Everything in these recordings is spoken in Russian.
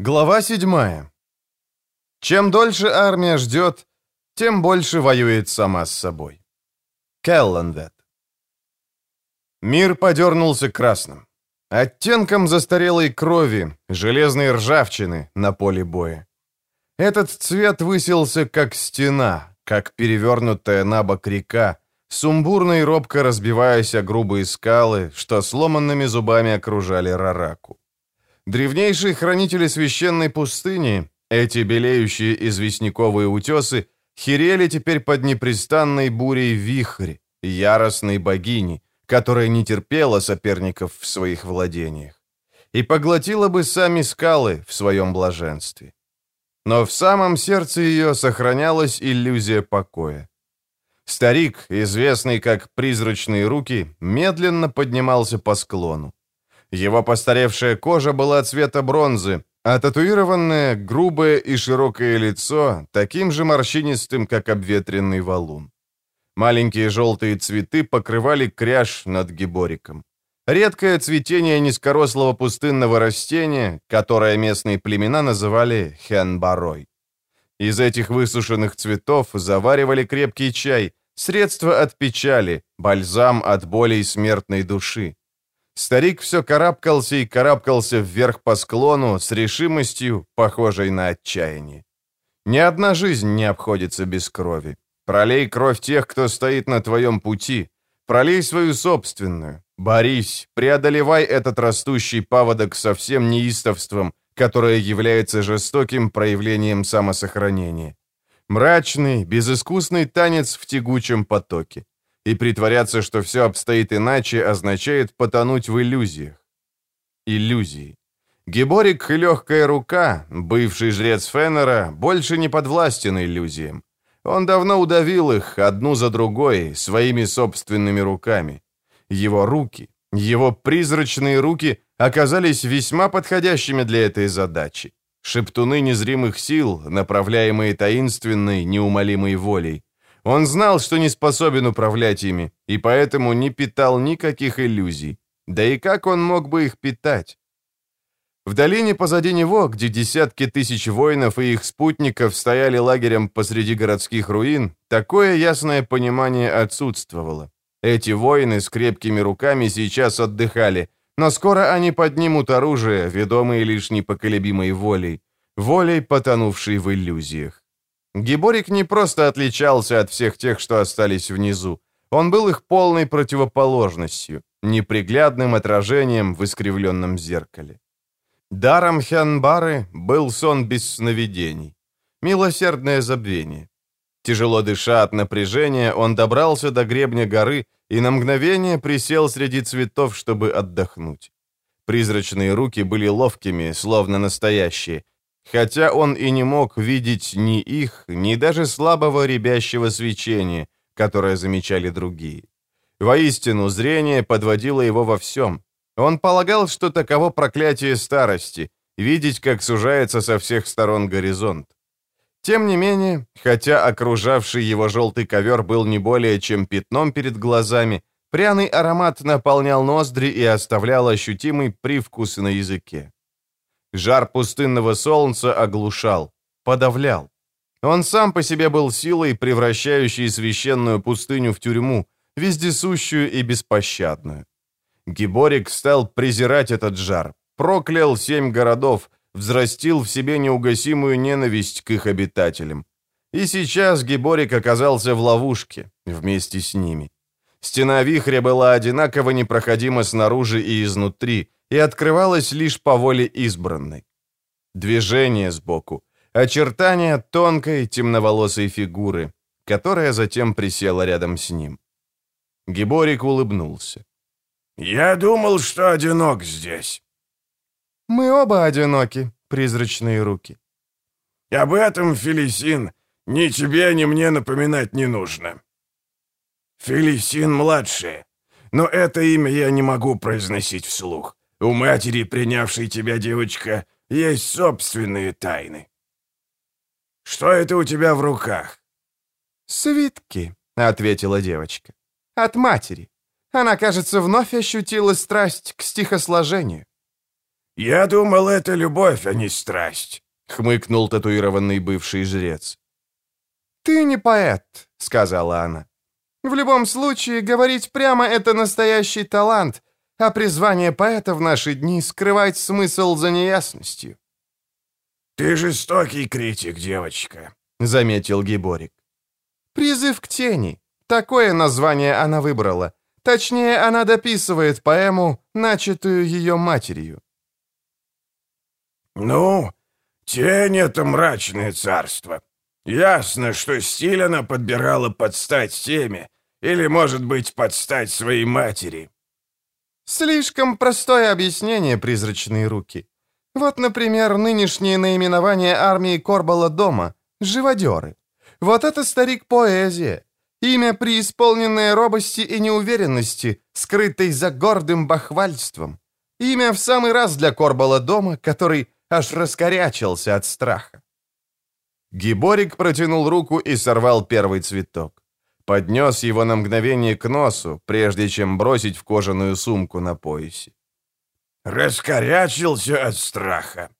Глава 7. Чем дольше армия ждет, тем больше воюет сама с собой. Келлендет. Мир подернулся красным. Оттенком застарелой крови, железной ржавчины на поле боя. Этот цвет высился как стена, как перевернутая на бок река, сумбурно и робко разбиваясь о грубые скалы, что сломанными зубами окружали Рараку. Древнейшие хранители священной пустыни, эти белеющие известняковые утесы, херели теперь под непрестанной бурей вихрь, яростной богини, которая не терпела соперников в своих владениях, и поглотила бы сами скалы в своем блаженстве. Но в самом сердце ее сохранялась иллюзия покоя. Старик, известный как «призрачные руки», медленно поднимался по склону. Его постаревшая кожа была цвета бронзы, а татуированное, грубое и широкое лицо таким же морщинистым, как обветренный валун. Маленькие желтые цветы покрывали кряж над гибориком. Редкое цветение низкорослого пустынного растения, которое местные племена называли хенбарой. Из этих высушенных цветов заваривали крепкий чай, средство от печали, бальзам от болей смертной души. Старик все карабкался и карабкался вверх по склону с решимостью, похожей на отчаяние. Ни одна жизнь не обходится без крови. Пролей кровь тех, кто стоит на твоем пути. Пролей свою собственную. Борись, преодолевай этот растущий паводок со всем неистовством, которое является жестоким проявлением самосохранения. Мрачный, безыскусный танец в тягучем потоке и притворяться, что все обстоит иначе, означает потонуть в иллюзиях. Иллюзии. Геборик легкая рука, бывший жрец Феннера, больше не подвластен иллюзиям. Он давно удавил их, одну за другой, своими собственными руками. Его руки, его призрачные руки оказались весьма подходящими для этой задачи. Шептуны незримых сил, направляемые таинственной, неумолимой волей. Он знал, что не способен управлять ими, и поэтому не питал никаких иллюзий. Да и как он мог бы их питать? В долине позади него, где десятки тысяч воинов и их спутников стояли лагерем посреди городских руин, такое ясное понимание отсутствовало. Эти воины с крепкими руками сейчас отдыхали, но скоро они поднимут оружие, ведомые лишь непоколебимой волей, волей, потонувшей в иллюзиях. Гиборик не просто отличался от всех тех, что остались внизу. Он был их полной противоположностью, неприглядным отражением в искривленном зеркале. Даром Хянбары был сон без сновидений. Милосердное забвение. Тяжело дыша от напряжения, он добрался до гребня горы и на мгновение присел среди цветов, чтобы отдохнуть. Призрачные руки были ловкими, словно настоящие, хотя он и не мог видеть ни их, ни даже слабого рябящего свечения, которое замечали другие. Воистину, зрение подводило его во всем. Он полагал, что таково проклятие старости, видеть, как сужается со всех сторон горизонт. Тем не менее, хотя окружавший его желтый ковер был не более чем пятном перед глазами, пряный аромат наполнял ноздри и оставлял ощутимый привкус на языке. Жар пустынного солнца оглушал, подавлял. Он сам по себе был силой, превращающей священную пустыню в тюрьму, вездесущую и беспощадную. Гиборик стал презирать этот жар, проклял семь городов, взрастил в себе неугасимую ненависть к их обитателям. И сейчас Гиборик оказался в ловушке вместе с ними. Стена вихря была одинаково непроходима снаружи и изнутри, и открывалась лишь по воле избранной. Движение сбоку, очертания тонкой темноволосой фигуры, которая затем присела рядом с ним. Гиборик улыбнулся. «Я думал, что одинок здесь». «Мы оба одиноки, призрачные руки». «Об этом, Фелисин, ни тебе, ни мне напоминать не нужно». «Фелисин-младшая, но это имя я не могу произносить вслух. У матери, принявшей тебя, девочка, есть собственные тайны. Что это у тебя в руках?» «Свитки», — ответила девочка. «От матери. Она, кажется, вновь ощутила страсть к стихосложению». «Я думал, это любовь, а не страсть», — хмыкнул татуированный бывший жрец. «Ты не поэт», — сказала она. «В любом случае, говорить прямо — это настоящий талант, а призвание поэта в наши дни — скрывать смысл за неясностью». «Ты жестокий критик, девочка», — заметил Гиборик. «Призыв к тени. Такое название она выбрала. Точнее, она дописывает поэму, начатую ее матерью». «Ну, тень — это мрачное царство. Ясно, что стиль она подбирала под стать теме, или, может быть, под стать своей матери». «Слишком простое объяснение, призрачные руки. Вот, например, нынешнее наименование армии Корбала дома — живодеры. Вот это, старик, поэзия. Имя, преисполненное робости и неуверенности, скрытой за гордым бахвальством. Имя в самый раз для Корбала дома, который аж раскорячился от страха. Гиборик протянул руку и сорвал первый цветок. Поднес его на мгновение к носу, прежде чем бросить в кожаную сумку на поясе. «Раскорячился от страха.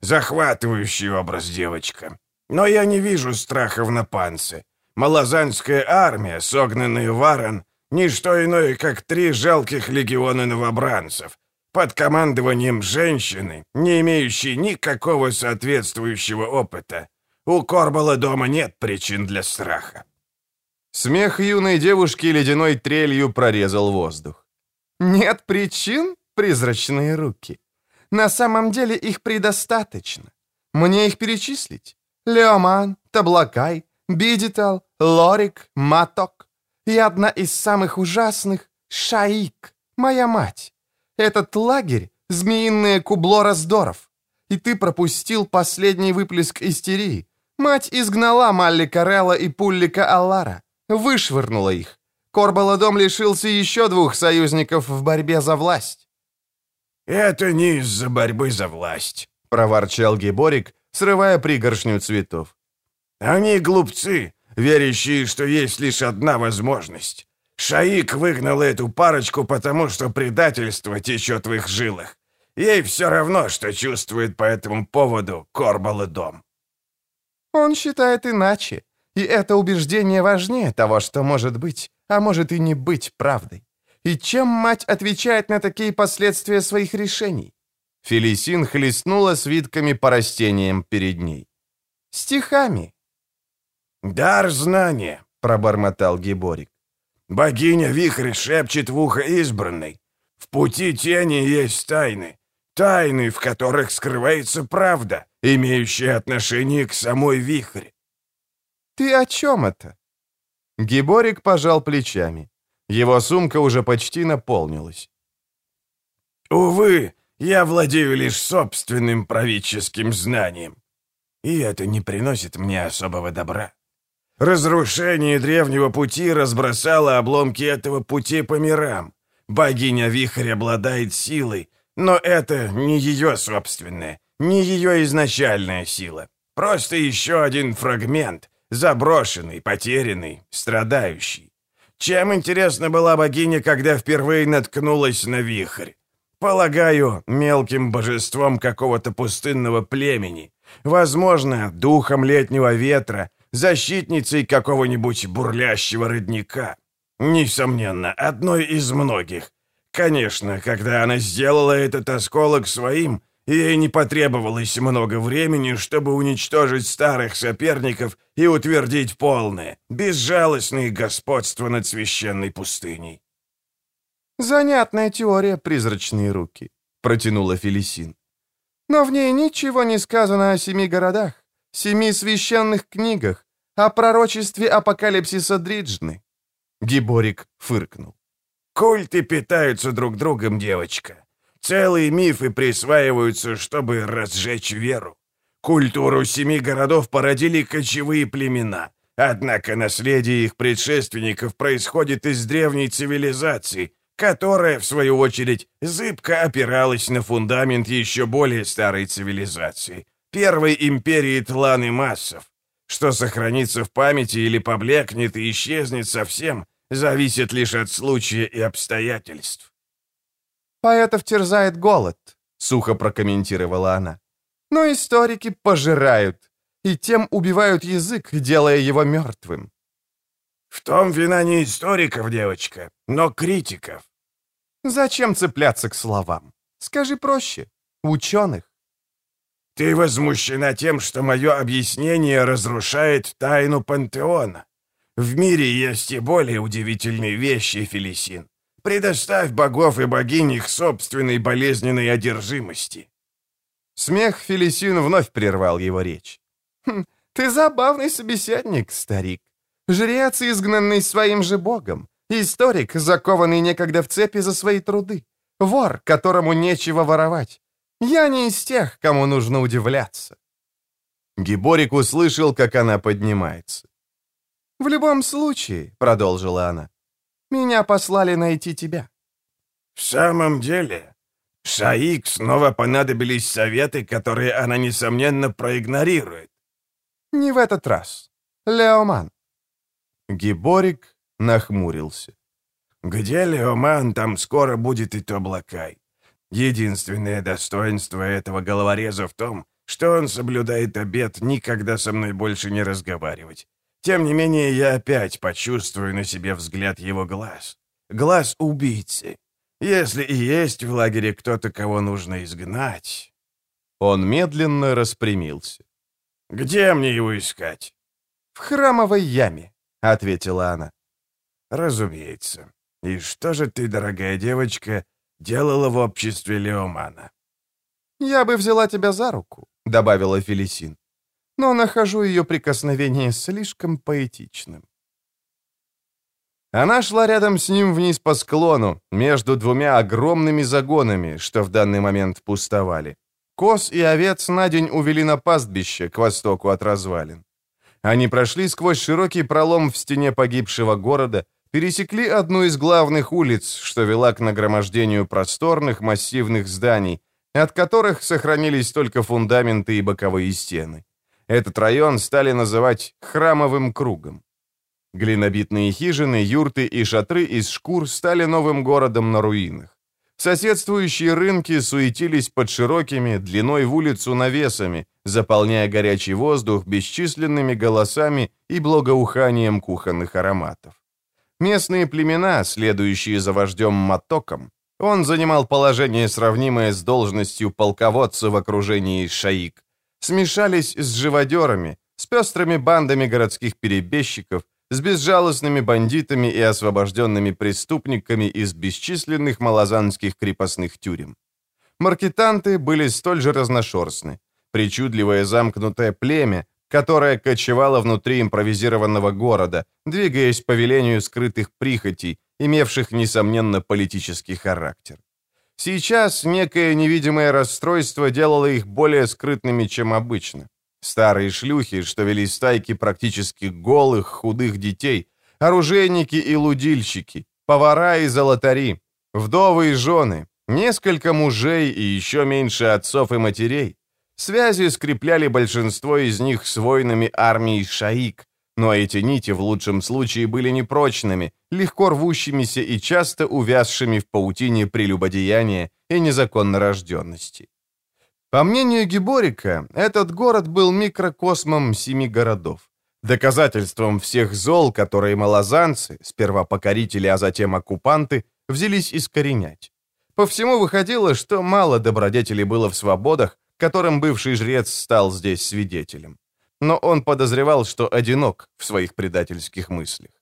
Захватывающий образ, девочка. Но я не вижу страха в напанце. Малозанская армия, согнанная в Аран, не что иное, как три жалких легиона новобранцев, под командованием женщины, не имеющей никакого соответствующего опыта. У Корбала дома нет причин для страха. Смех юной девушки ледяной трелью прорезал воздух. «Нет причин, призрачные руки. На самом деле их предостаточно. Мне их перечислить? Леоман, Таблакай, Бидитал, Лорик, Маток. И одна из самых ужасных — Шаик, моя мать. Этот лагерь — змеиное кубло раздоров. И ты пропустил последний выплеск истерии. Мать изгнала Малли Карелла и Пуллика Аллара. Вышвырнула их. Корбаладом лишился еще двух союзников в борьбе за власть. «Это не из-за борьбы за власть», — проворчал Геборик, срывая пригоршню цветов. «Они глупцы, верящие, что есть лишь одна возможность. Шаик выгнал эту парочку, потому что предательство течет в их жилах. Ей все равно, что чувствует по этому поводу Корбал и Дом». «Он считает иначе, и это убеждение важнее того, что может быть, а может и не быть правдой. И чем мать отвечает на такие последствия своих решений?» Фелисин хлестнула свитками по растениям перед ней. «Стихами». «Дар знания», — пробормотал Гиборик. «Богиня Вихрь шепчет в ухо избранной. В пути тени есть тайны, тайны, в которых скрывается правда, имеющая отношение к самой Вихрь». «Ты о чем это?» Гиборик пожал плечами. Его сумка уже почти наполнилась. «Увы, я владею лишь собственным правительским знанием, и это не приносит мне особого добра. Разрушение древнего пути разбросало обломки этого пути по мирам. Богиня Вихрь обладает силой, но это не ее собственная, не ее изначальная сила. Просто еще один фрагмент, заброшенный, потерянный, страдающий. Чем интересна была богиня, когда впервые наткнулась на вихрь? Полагаю, мелким божеством какого-то пустынного племени. Возможно, духом летнего ветра, защитницей какого-нибудь бурлящего родника. Несомненно, одной из многих. Конечно, когда она сделала этот осколок своим, ей не потребовалось много времени, чтобы уничтожить старых соперников и утвердить полное, безжалостное господство над священной пустыней. «Занятная теория, призрачные руки», — протянула Фелисин. «Но в ней ничего не сказано о семи городах, семи священных книгах, о пророчестве апокалипсиса Дриджны». Гиборик фыркнул. «Культы питаются друг другом, девочка. Целые мифы присваиваются, чтобы разжечь веру. Культуру семи городов породили кочевые племена, однако наследие их предшественников происходит из древней цивилизации, которая, в свою очередь, зыбко опиралась на фундамент еще более старой цивилизации, первой империи Тлан и Массов. Что сохранится в памяти или поблекнет и исчезнет совсем, зависит лишь от случая и обстоятельств. «Поэтов терзает голод», — сухо прокомментировала она. «Но историки пожирают, и тем убивают язык, делая его мертвым». «В том вина не историков, девочка, но критиков». «Зачем цепляться к словам? Скажи проще. Ученых». «Ты возмущена тем, что мое объяснение разрушает тайну пантеона. В мире есть и более удивительные вещи, Фелисин. Предоставь богов и богинь их собственной болезненной одержимости». Смех Фелисин вновь прервал его речь. «Хм, «Ты забавный собеседник, старик. Жрец, изгнанный своим же богом. Историк, закованный некогда в цепи за свои труды. Вор, которому нечего воровать. Я не из тех, кому нужно удивляться». Гиборик услышал, как она поднимается. «В любом случае», — продолжила она, меня послали найти тебя». «В самом деле, Шаик снова понадобились советы, которые она, несомненно, проигнорирует». «Не в этот раз. Леоман». Гиборик нахмурился. «Где Леоман, там скоро будет и Тоблакай. Единственное достоинство этого головореза в том, что он соблюдает обет никогда со мной больше не разговаривать. Тем не менее, я опять почувствую на себе взгляд его глаз. Глаз убийцы. Если и есть в лагере кто-то, кого нужно изгнать... Он медленно распрямился. «Где мне его искать?» «В храмовой яме», — ответила она. «Разумеется. И что же ты, дорогая девочка, делала в обществе Леомана?» «Я бы взяла тебя за руку», — добавила Фелисин но нахожу ее прикосновение слишком поэтичным. Она шла рядом с ним вниз по склону, между двумя огромными загонами, что в данный момент пустовали. Коз и овец на день увели на пастбище к востоку от развалин. Они прошли сквозь широкий пролом в стене погибшего города, пересекли одну из главных улиц, что вела к нагромождению просторных массивных зданий, от которых сохранились только фундаменты и боковые стены. Этот район стали называть «храмовым кругом». Глинобитные хижины, юрты и шатры из шкур стали новым городом на руинах. Соседствующие рынки суетились под широкими, длиной в улицу навесами, заполняя горячий воздух бесчисленными голосами и благоуханием кухонных ароматов. Местные племена, следующие за вождем Матоком, он занимал положение, сравнимое с должностью полководца в окружении шаик, смешались с живодерами, с пестрыми бандами городских перебежчиков, с безжалостными бандитами и освобожденными преступниками из бесчисленных малозанских крепостных тюрем. Маркетанты были столь же разношерстны. Причудливое замкнутое племя, которое кочевало внутри импровизированного города, двигаясь по велению скрытых прихотей, имевших, несомненно, политический характер. Сейчас некое невидимое расстройство делало их более скрытными, чем обычно. Старые шлюхи, что вели стайки практически голых, худых детей, оружейники и лудильщики, повара и золотари, вдовы и жены, несколько мужей и еще меньше отцов и матерей. Связи скрепляли большинство из них с воинами армии Шаик, но эти нити в лучшем случае были непрочными, легко рвущимися и часто увязшими в паутине прелюбодеяния и незаконно рожденности. По мнению Гиборика, этот город был микрокосмом семи городов, доказательством всех зол, которые малозанцы, сперва покорители, а затем оккупанты, взялись искоренять. По всему выходило, что мало добродетелей было в свободах, которым бывший жрец стал здесь свидетелем но он подозревал, что одинок в своих предательских мыслях.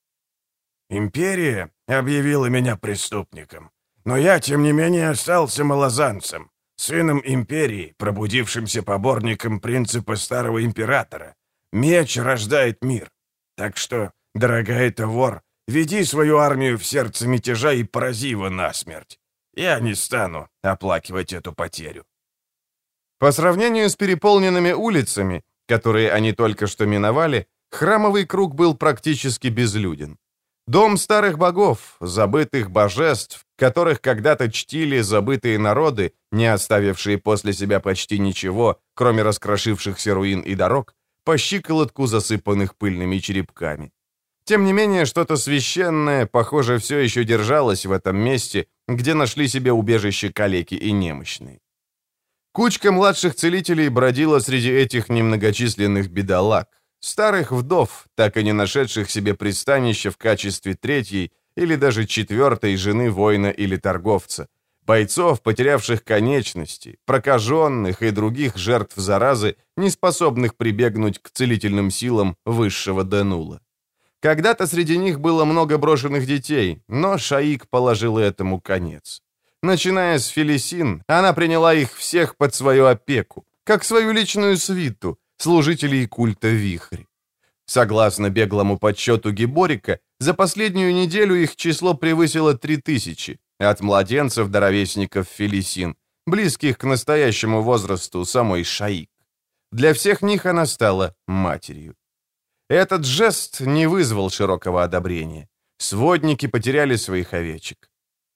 «Империя объявила меня преступником, но я, тем не менее, остался малозанцем, сыном империи, пробудившимся поборником принципа старого императора. Меч рождает мир. Так что, дорогая Тавор, веди свою армию в сердце мятежа и порази его насмерть. Я не стану оплакивать эту потерю». По сравнению с переполненными улицами, которые они только что миновали, храмовый круг был практически безлюден. Дом старых богов, забытых божеств, которых когда-то чтили забытые народы, не оставившие после себя почти ничего, кроме раскрошившихся руин и дорог, по щиколотку засыпанных пыльными черепками. Тем не менее, что-то священное, похоже, все еще держалось в этом месте, где нашли себе убежище калеки и немощные. Кучка младших целителей бродила среди этих немногочисленных бедолаг, старых вдов, так и не нашедших себе пристанище в качестве третьей или даже четвертой жены воина или торговца, бойцов, потерявших конечности, прокаженных и других жертв заразы, не способных прибегнуть к целительным силам высшего Денула. Когда-то среди них было много брошенных детей, но Шаик положил этому конец. Начиная с Фелисин, она приняла их всех под свою опеку, как свою личную свиту, служителей культа Вихрь. Согласно беглому подсчету Гиборика, за последнюю неделю их число превысило 3000, от младенцев до ровесников Фелисин, близких к настоящему возрасту самой Шаик. Для всех них она стала матерью. Этот жест не вызвал широкого одобрения. Сводники потеряли своих овечек.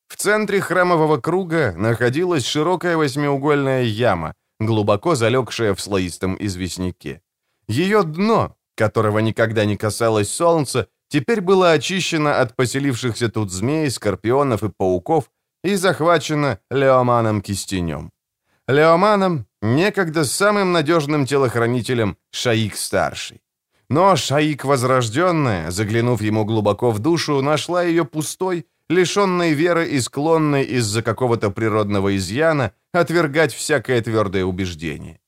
В центре храмового круга находилась широкая восьмиугольная яма, глубоко залегшая в слоистом известняке. Ее дно, которого никогда не касалось солнца, теперь было очищено от поселившихся тут змей, скорпионов и пауков и захвачено Леоманом-кистенем. Леоманом, некогда самым надежным телохранителем Шаик-старший. Но Шаик Возрожденная, заглянув ему глубоко в душу, нашла ее пустой, лишенной веры и склонной из-за какого-то природного изъяна отвергать всякое твердое убеждение.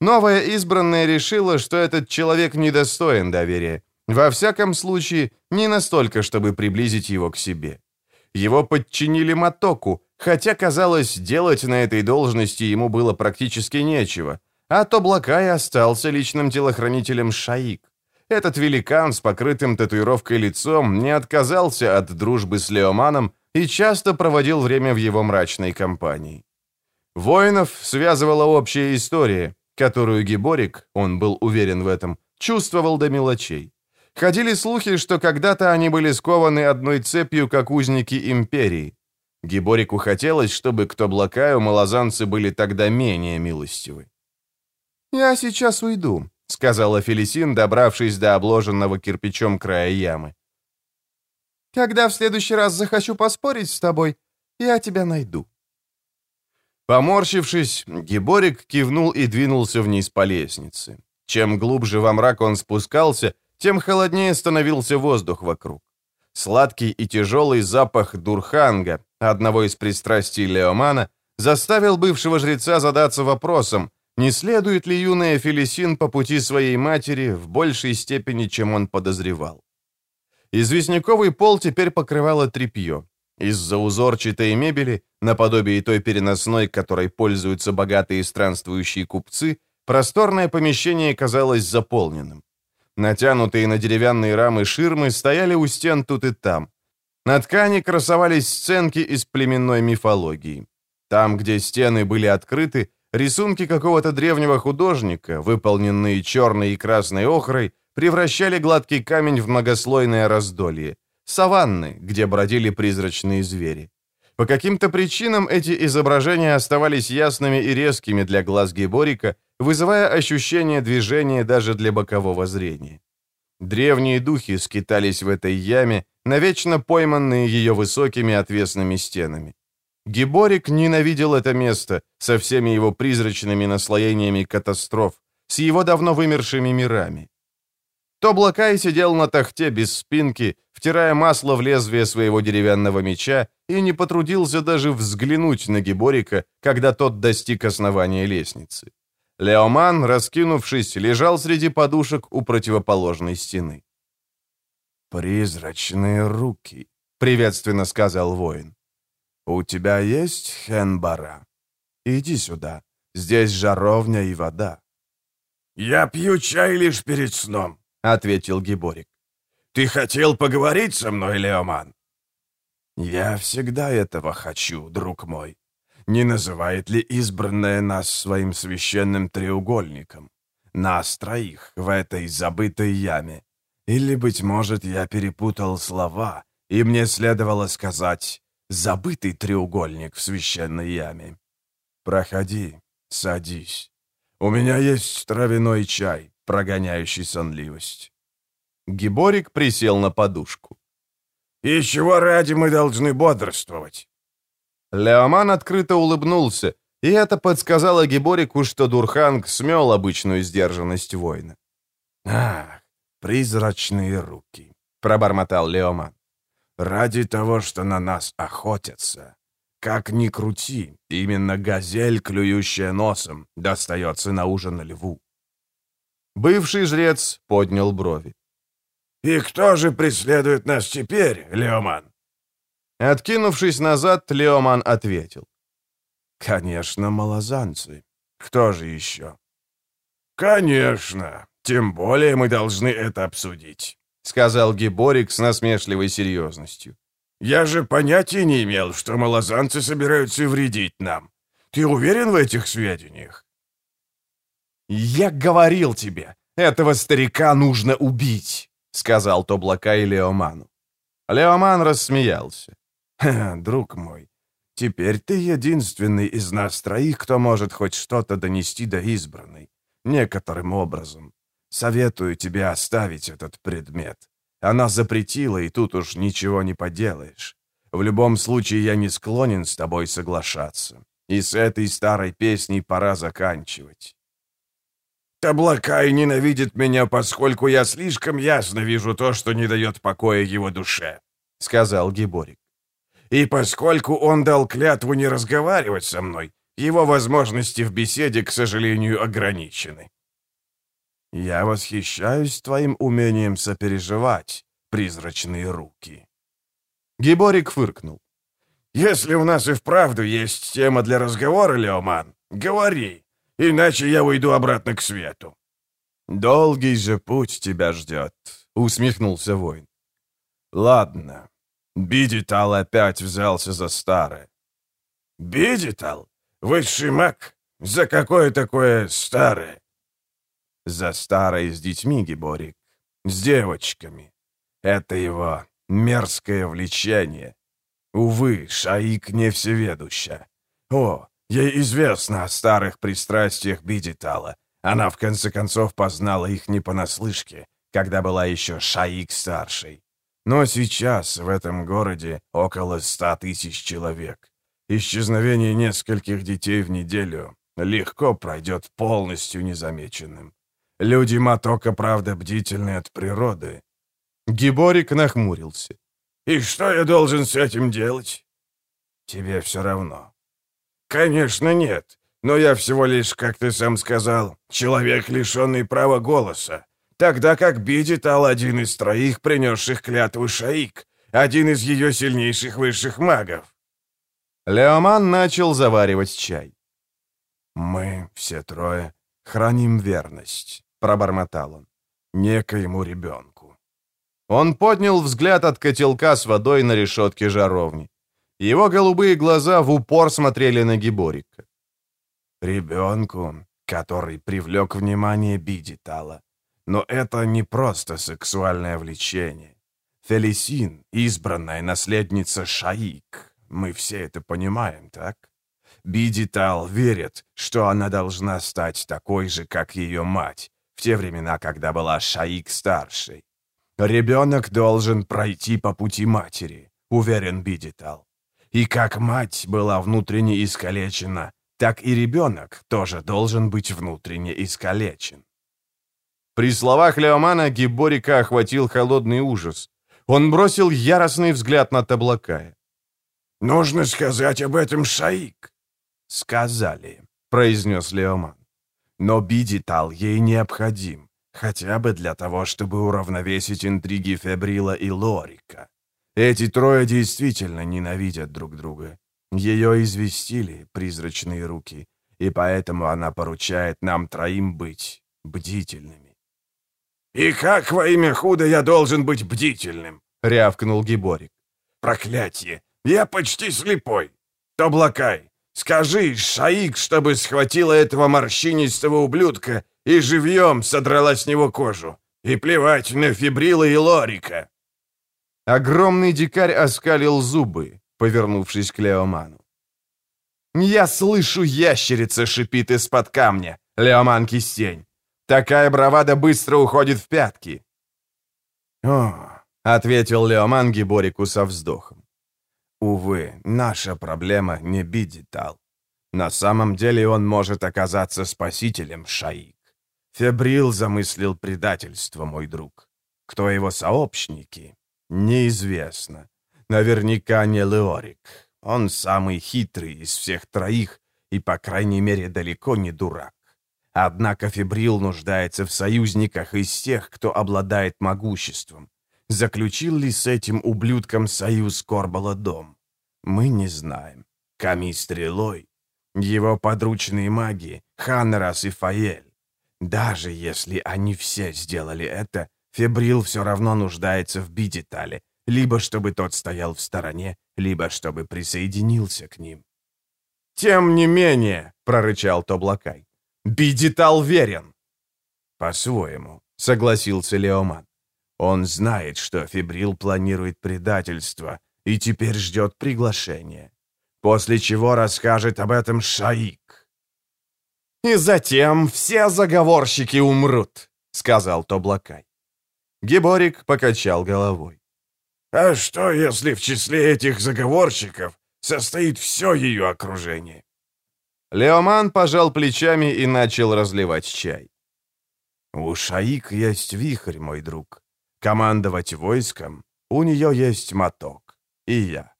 Новая избранная решила, что этот человек недостоин доверия. Во всяком случае, не настолько, чтобы приблизить его к себе. Его подчинили Матоку, хотя, казалось, делать на этой должности ему было практически нечего, а то Блакай остался личным телохранителем Шаик. Этот великан с покрытым татуировкой лицом не отказался от дружбы с Леоманом и часто проводил время в его мрачной компании. Воинов связывала общая история, которую Гиборик, он был уверен в этом, чувствовал до мелочей. Ходили слухи, что когда-то они были скованы одной цепью, как узники империи. Гиборику хотелось, чтобы к Тоблакаю малозанцы были тогда менее милостивы. «Я сейчас уйду», — сказала Фелисин, добравшись до обложенного кирпичом края ямы. «Когда в следующий раз захочу поспорить с тобой, я тебя найду». Поморщившись, Гиборик кивнул и двинулся вниз по лестнице. Чем глубже во мрак он спускался, тем холоднее становился воздух вокруг. Сладкий и тяжелый запах дурханга, одного из пристрастий Леомана, заставил бывшего жреца задаться вопросом, не следует ли юная Фелисин по пути своей матери в большей степени, чем он подозревал. Известняковый пол теперь покрывало тряпье. Из-за узорчатой мебели, наподобие той переносной, которой пользуются богатые странствующие купцы, просторное помещение казалось заполненным. Натянутые на деревянные рамы ширмы стояли у стен тут и там. На ткани красовались сценки из племенной мифологии. Там, где стены были открыты, Рисунки какого-то древнего художника, выполненные черной и красной охрой, превращали гладкий камень в многослойное раздолье. Саванны, где бродили призрачные звери. По каким-то причинам эти изображения оставались ясными и резкими для глаз Геборика, вызывая ощущение движения даже для бокового зрения. Древние духи скитались в этой яме, навечно пойманные ее высокими отвесными стенами. Гиборик ненавидел это место со всеми его призрачными наслоениями катастроф, с его давно вымершими мирами. То Блакай сидел на тахте без спинки, втирая масло в лезвие своего деревянного меча и не потрудился даже взглянуть на Гиборика, когда тот достиг основания лестницы. Леоман, раскинувшись, лежал среди подушек у противоположной стены. «Призрачные руки», — приветственно сказал воин. «У тебя есть хенбара? Иди сюда. Здесь жаровня и вода». «Я пью чай лишь перед сном», — ответил Гиборик. «Ты хотел поговорить со мной, Леоман?» «Я всегда этого хочу, друг мой. Не называет ли избранная нас своим священным треугольником? Нас троих в этой забытой яме. Или, быть может, я перепутал слова, и мне следовало сказать забытый треугольник в священной яме. Проходи, садись. У меня есть травяной чай, прогоняющий сонливость». Гиборик присел на подушку. «И чего ради мы должны бодрствовать?» Леоман открыто улыбнулся, И это подсказало Гиборику, что Дурханг смел обычную сдержанность воина. «Ах, призрачные руки», — пробормотал Леоман. «Ради того, что на нас охотятся. Как ни крути, именно газель, клюющая носом, достается на ужин льву». Бывший жрец поднял брови. «И кто же преследует нас теперь, Леоман?» Откинувшись назад, Леоман ответил. «Конечно, малозанцы. Кто же еще?» «Конечно. Тем более мы должны это обсудить», — сказал Гиборик с насмешливой серьезностью. «Я же понятия не имел, что малозанцы собираются вредить нам. Ты уверен в этих сведениях?» «Я говорил тебе, этого старика нужно убить», — сказал Тоблака и Леоману. Леоман рассмеялся. «Друг мой, теперь ты единственный из нас троих, кто может хоть что-то донести до избранной. Некоторым образом. Советую тебе оставить этот предмет. Она запретила, и тут уж ничего не поделаешь. В любом случае, я не склонен с тобой соглашаться. И с этой старой песней пора заканчивать. Таблакай ненавидит меня, поскольку я слишком ясно вижу то, что не дает покоя его душе», — сказал Гиборик. «И поскольку он дал клятву не разговаривать со мной, его возможности в беседе, к сожалению, ограничены». «Я восхищаюсь твоим умением сопереживать, призрачные руки». Гиборик фыркнул. «Если у нас и вправду есть тема для разговора, Леоман, говори, иначе я уйду обратно к свету». «Долгий же путь тебя ждет», — усмехнулся воин. «Ладно, Бидитал опять взялся за старое». «Бидитал? Высший маг? За какое такое старое?» «За старое с детьми, Гиборик, с девочками. Это его мерзкое влечение. Увы, Шаик не всеведуща. О, Ей известно о старых пристрастиях Бидитала. Она, в конце концов, познала их не понаслышке, когда была еще Шаик-старшей. Но сейчас в этом городе около ста тысяч человек. Исчезновение нескольких детей в неделю легко пройдет полностью незамеченным. Люди Матока, правда, бдительны от природы. Гиборик нахмурился. «И что я должен с этим делать?» «Тебе все равно. «Конечно нет. Но я всего лишь, как ты сам сказал, человек, лишенный права голоса. Тогда как Бидитал один из троих, принесших клятву Шаик, один из ее сильнейших высших магов». Леоман начал заваривать чай. «Мы, все трое, храним верность», — пробормотал он, — «некоему ребенку». Он поднял взгляд от котелка с водой на решетке жаровни. Его голубые глаза в упор смотрели на Гиборика. «Ребенку, который привлек внимание Бидитала. Но это не просто сексуальное влечение. Фелисин — избранная наследница Шаик. Мы все это понимаем, так? Бидитал верит, что она должна стать такой же, как ее мать, в те времена, когда была Шаик старшей. Ребенок должен пройти по пути матери, уверен Бидитал. И как мать была внутренне искалечена, так и ребенок тоже должен быть внутренне искалечен. При словах Леомана Гиборика охватил холодный ужас. Он бросил яростный взгляд на Таблакая. «Нужно сказать об этом Шаик». «Сказали», — произнес Леоман. «Но Бидитал ей необходим, хотя бы для того, чтобы уравновесить интриги Фебрила и Лорика. Эти трое действительно ненавидят друг друга. Ее известили призрачные руки, и поэтому она поручает нам троим быть бдительными. «И как во имя худа я должен быть бдительным?» — рявкнул Гиборик. «Проклятие! Я почти слепой! Тоблакай, скажи, Шаик, чтобы схватила этого морщинистого ублюдка и живьем содрала с него кожу. И плевать на Фибрила и Лорика!» Огромный дикарь оскалил зубы, повернувшись к Леоману. «Я слышу, ящерица шипит из-под камня, Леоман Кистень. Такая бравада быстро уходит в пятки». «О», — ответил Леоман Гиборику со вздохом. «Увы, наша проблема не Бидитал. На самом деле он может оказаться спасителем, Шаик. Фебрил замыслил предательство, мой друг. Кто его сообщники? Неизвестно. Наверняка не Леорик. Он самый хитрый из всех троих и, по крайней мере, далеко не дурак. Однако Фибрил нуждается в союзниках из тех, кто обладает могуществом. Заключил ли с этим ублюдком союз Корбаладом? Мы не знаем. Ками Стрелой, его подручные маги, Ханнерас и Фаэль. Даже если они все сделали это, Фибрил все равно нуждается в Бидетале, либо чтобы тот стоял в стороне, либо чтобы присоединился к ним. «Тем не менее», — прорычал Тоблакай, Бидитал верен. По-своему, согласился Леоман. Он знает, что Фибрил планирует предательство и теперь ждет приглашения. После чего расскажет об этом Шаик. «И затем все заговорщики умрут», — сказал Тоблакай. Геборик покачал головой. «А что, если в числе этих заговорщиков состоит все ее окружение? Леоман пожал плечами и начал разливать чай. «У Шаик есть вихрь, мой друг. Командовать войском у нее есть моток. И я.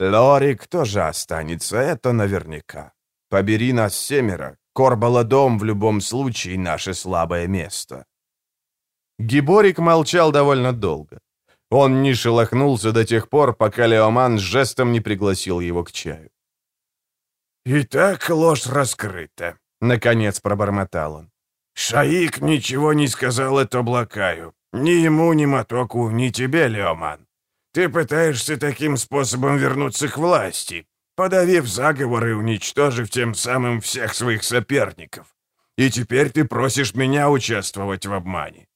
Лорик тоже останется, это наверняка. Побери нас семеро, Корбаладом в любом случае наше слабое место». Гиборик молчал довольно долго. Он не шелохнулся до тех пор, пока Леоман жестом не пригласил его к чаю. «Итак, ложь раскрыта», — наконец пробормотал он. «Шаик ничего не сказал это облакаю. Ни ему, ни Матоку, ни тебе, Леоман. Ты пытаешься таким способом вернуться к власти, подавив заговор и уничтожив тем самым всех своих соперников. И теперь ты просишь меня участвовать в обмане».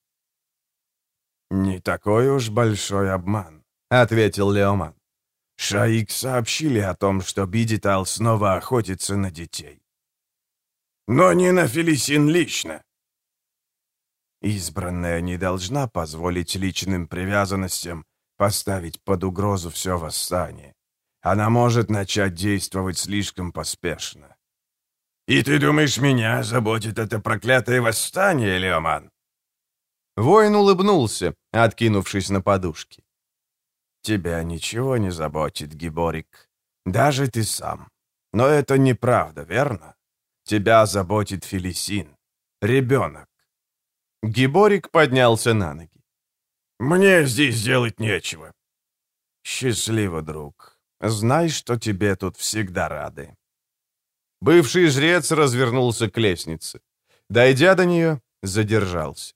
«Не такой уж большой обман», — ответил Леоман. Шаик сообщили о том, что Бидитал снова охотится на детей. Но не на Фелисин лично. Избранная не должна позволить личным привязанностям поставить под угрозу все восстание. Она может начать действовать слишком поспешно. «И ты думаешь, меня заботит это проклятое восстание, Леоман?» Воин улыбнулся, откинувшись на подушки. Тебя ничего не заботит, Гиборик. Даже ты сам. Но это неправда, верно? Тебя заботит Фелисин. Ребенок. Гиборик поднялся на ноги. Мне здесь делать нечего. Счастливо, друг. Знай, что тебе тут всегда рады. Бывший жрец развернулся к лестнице. Дойдя до нее, задержался.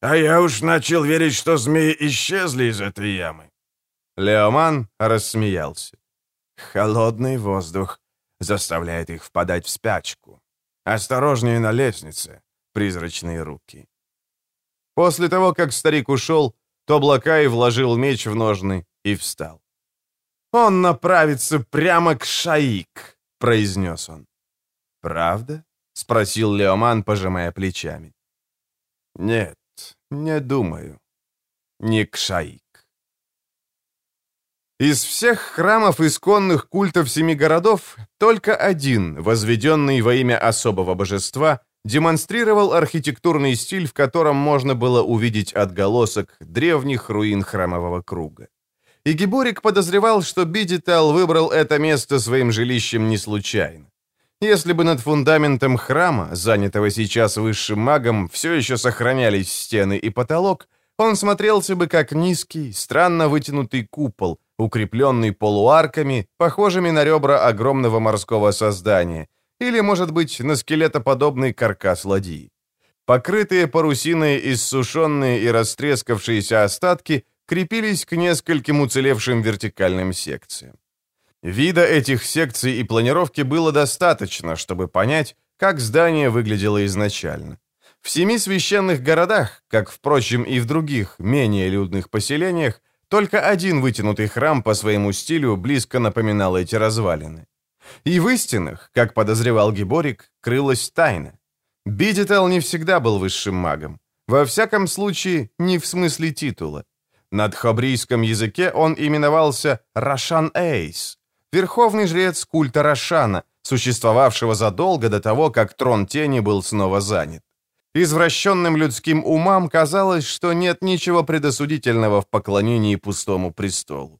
А я уж начал верить, что змеи исчезли из этой ямы. Леоман рассмеялся. Холодный воздух заставляет их впадать в спячку. Осторожнее на лестнице, призрачные руки. После того, как старик ушел, Тоблакай вложил меч в ножны и встал. «Он направится прямо к Шаик», — произнес он. «Правда?» — спросил Леоман, пожимая плечами. «Нет, не думаю. Не к Шаик». Из всех храмов исконных культов семи городов только один, возведенный во имя особого божества, демонстрировал архитектурный стиль, в котором можно было увидеть отголосок древних руин храмового круга. И Гиборик подозревал, что Бидитал выбрал это место своим жилищем не случайно. Если бы над фундаментом храма, занятого сейчас высшим магом, все еще сохранялись стены и потолок, он смотрелся бы как низкий, странно вытянутый купол, укрепленный полуарками, похожими на ребра огромного морского создания, или, может быть, на скелетоподобный каркас ладьи. Покрытые парусиной иссушенные и растрескавшиеся остатки крепились к нескольким уцелевшим вертикальным секциям. Вида этих секций и планировки было достаточно, чтобы понять, как здание выглядело изначально. В семи священных городах, как, впрочем, и в других, менее людных поселениях, только один вытянутый храм по своему стилю близко напоминал эти развалины. И в истинах, как подозревал Гиборик, крылась тайна. Бидител не всегда был высшим магом. Во всяком случае, не в смысле титула. На дхобрийском языке он именовался Рашан Эйс, верховный жрец культа Рошана, существовавшего задолго до того, как трон тени был снова занят. Извращенным людским умам казалось, что нет ничего предосудительного в поклонении пустому престолу.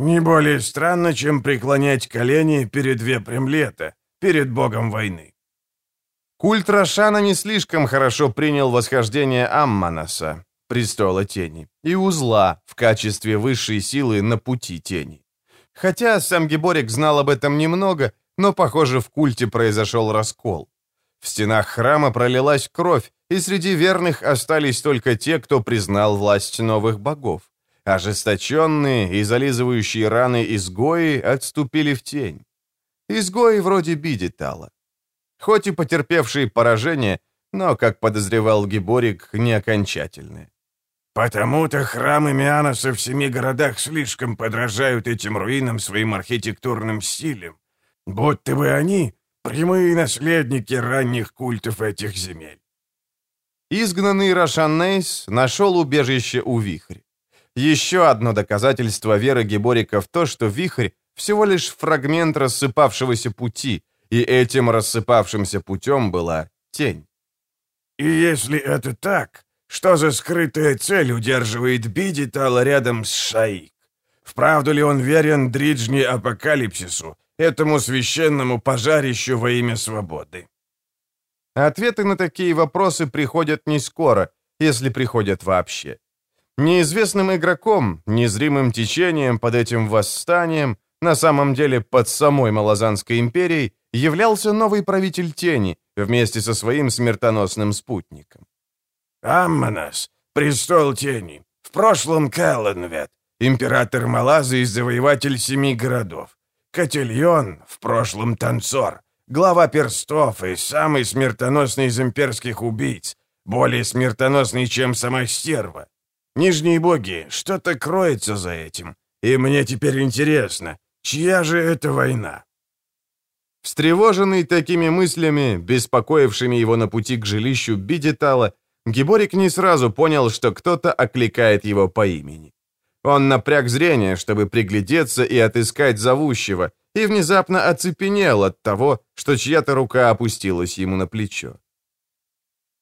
«Не более странно, чем преклонять колени перед вепрем лета, перед богом войны». Культ Рошана не слишком хорошо принял восхождение Амманаса, престола тени, и узла в качестве высшей силы на пути тени. Хотя сам Геборик знал об этом немного, но, похоже, в культе произошел раскол. В стенах храма пролилась кровь, и среди верных остались только те, кто признал власть новых богов. Ожесточенные и зализывающие раны изгои отступили в тень. Изгои вроде Бидитала. Хоть и потерпевшие поражение, но, как подозревал Гиборик, не окончательные. «Потому-то храмы Мианоса в семи городах слишком подражают этим руинам своим архитектурным стилем. Будто бы они Прямые наследники ранних культов этих земель. Изгнанный Рошаннейс нашел убежище у Вихрь. Еще одно доказательство веры Геборика в то, что Вихрь всего лишь фрагмент рассыпавшегося пути, и этим рассыпавшимся путем была тень. И если это так, что за скрытая цель удерживает Бидитала рядом с Шаик? Вправду ли он верен Дриджни Апокалипсису, этому священному пожарищу во имя свободы? Ответы на такие вопросы приходят не скоро, если приходят вообще. Неизвестным игроком, незримым течением под этим восстанием, на самом деле под самой Малазанской империей, являлся новый правитель тени вместе со своим смертоносным спутником. Амманас, престол тени, в прошлом Кэлленвет, император Малазы и завоеватель семи городов. Котельон, в прошлом танцор, глава перстов и самый смертоносный из имперских убийц, более смертоносный, чем сама стерва. Нижние боги, что-то кроется за этим, и мне теперь интересно, чья же это война?» Встревоженный такими мыслями, беспокоившими его на пути к жилищу Бидетала, Гиборик не сразу понял, что кто-то окликает его по имени. Он напряг зрение, чтобы приглядеться и отыскать зовущего, и внезапно оцепенел от того, что чья-то рука опустилась ему на плечо.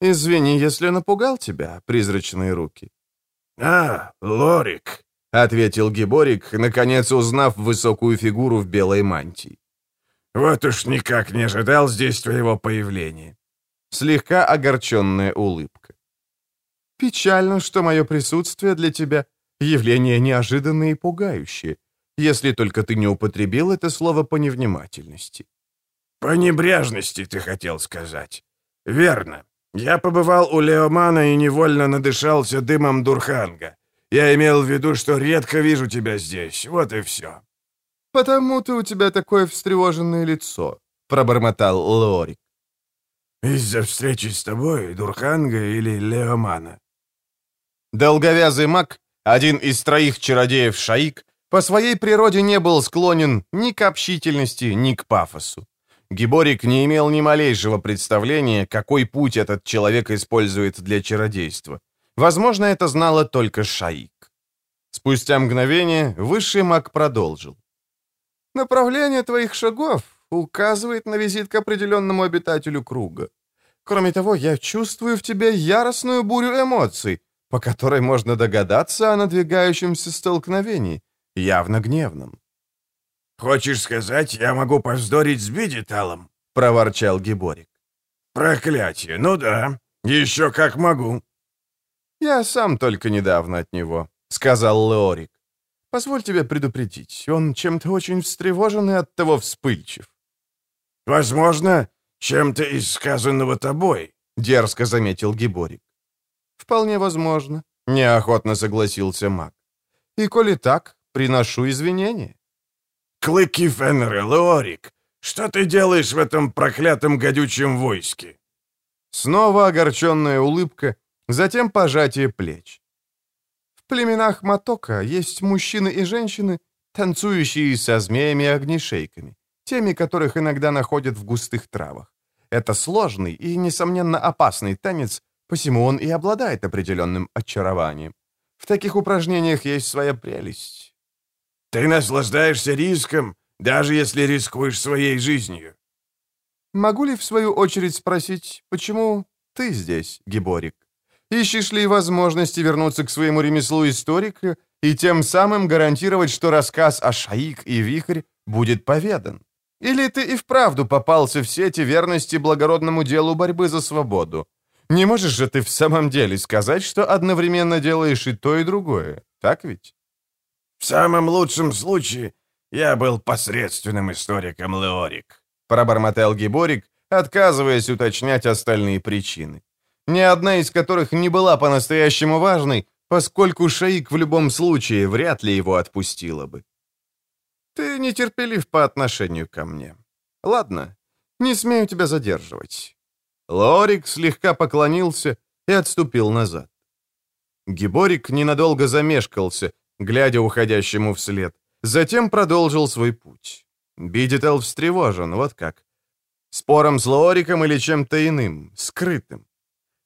«Извини, если напугал тебя, призрачные руки». «А, Лорик», — ответил Гиборик, наконец узнав высокую фигуру в белой мантии. «Вот уж никак не ожидал здесь твоего появления». Слегка огорченная улыбка. «Печально, что мое присутствие для тебя Явление неожиданное и пугающее, если только ты не употребил это слово по невнимательности. «По небрежности, ты хотел сказать. Верно. Я побывал у Леомана и невольно надышался дымом Дурханга. Я имел в виду, что редко вижу тебя здесь. Вот и все». «Потому-то у тебя такое встревоженное лицо», — пробормотал Лорик. «Из-за встречи с тобой, Дурханга или Леомана?» Долговязый маг один из троих чародеев Шаик по своей природе не был склонен ни к общительности, ни к пафосу. Гиборик не имел ни малейшего представления, какой путь этот человек использует для чародейства. Возможно, это знала только Шаик. Спустя мгновение высший маг продолжил. «Направление твоих шагов указывает на визит к определенному обитателю круга. Кроме того, я чувствую в тебе яростную бурю эмоций, по которой можно догадаться о надвигающемся столкновении, явно гневном. «Хочешь сказать, я могу повздорить с Бидиталом?» — проворчал Гиборик. «Проклятие, ну да, еще как могу». «Я сам только недавно от него», — сказал Леорик. «Позволь тебе предупредить, он чем-то очень встревожен и оттого вспыльчив». «Возможно, чем-то из сказанного тобой», — дерзко заметил Гиборик. «Вполне возможно», — неохотно согласился маг. «И коли так, приношу извинения». «Клыки Феннера, Леорик, что ты делаешь в этом проклятом гадючем войске?» Снова огорченная улыбка, затем пожатие плеч. В племенах Матока есть мужчины и женщины, танцующие со змеями и огнешейками, теми, которых иногда находят в густых травах. Это сложный и, несомненно, опасный танец, Посему он и обладает определенным очарованием. В таких упражнениях есть своя прелесть. Ты наслаждаешься риском, даже если рискуешь своей жизнью. Могу ли в свою очередь спросить, почему ты здесь, Гиборик? Ищешь ли возможности вернуться к своему ремеслу историка и тем самым гарантировать, что рассказ о Шаик и Вихрь будет поведан? Или ты и вправду попался в сети верности благородному делу борьбы за свободу? Не можешь же ты в самом деле сказать, что одновременно делаешь и то, и другое, так ведь? В самом лучшем случае я был посредственным историком Леорик, пробормотал Гиборик, отказываясь уточнять остальные причины. Ни одна из которых не была по-настоящему важной, поскольку Шаик в любом случае вряд ли его отпустила бы. Ты нетерпелив по отношению ко мне. Ладно, не смею тебя задерживать. Лорик слегка поклонился и отступил назад. Гиборик ненадолго замешкался, глядя уходящему вслед. Затем продолжил свой путь. Бидетел встревожен, вот как. Спором с Лориком или чем-то иным, скрытым.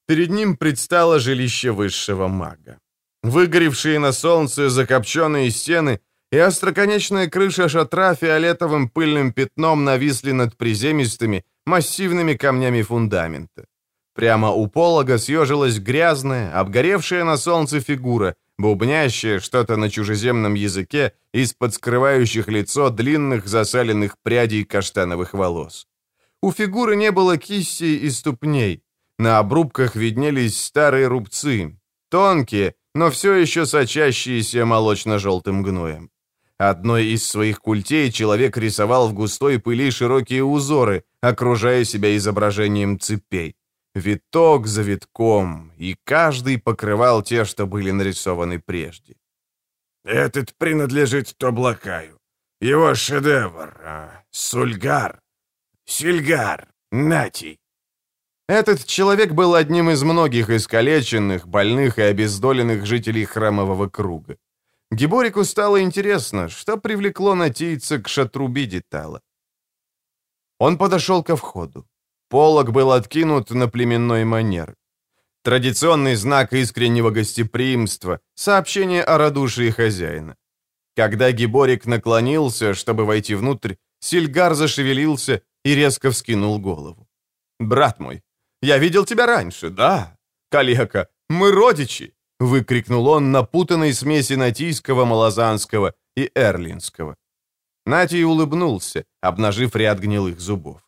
Перед ним предстало жилище высшего мага. Выгоревшие на солнце закопченные стены и остроконечная крыша шатра фиолетовым пыльным пятном нависли над приземистыми, массивными камнями фундамента. Прямо у полога съежилась грязная, обгоревшая на солнце фигура, бубнящая что-то на чужеземном языке из-под скрывающих лицо длинных засаленных прядей каштановых волос. У фигуры не было кистей и ступней. На обрубках виднелись старые рубцы, тонкие, но все еще сочащиеся молочно-желтым гноем. Одной из своих культей человек рисовал в густой пыли широкие узоры, окружая себя изображением цепей. Виток за витком, и каждый покрывал те, что были нарисованы прежде. «Этот принадлежит Тоблакаю. Его шедевр а, — Сульгар. Сильгар. Натий». Этот человек был одним из многих искалеченных, больных и обездоленных жителей храмового круга. Гиборику стало интересно, что привлекло натийца к шатру Бидитала. Он подошел ко входу. Полог был откинут на племенной манер. Традиционный знак искреннего гостеприимства, сообщение о радушии хозяина. Когда Гиборик наклонился, чтобы войти внутрь, Сильгар зашевелился и резко вскинул голову. «Брат мой, я видел тебя раньше, да? Калека, мы родичи!» — выкрикнул он на путанной смеси натийского, малозанского и эрлинского. Натий улыбнулся, обнажив ряд гнилых зубов.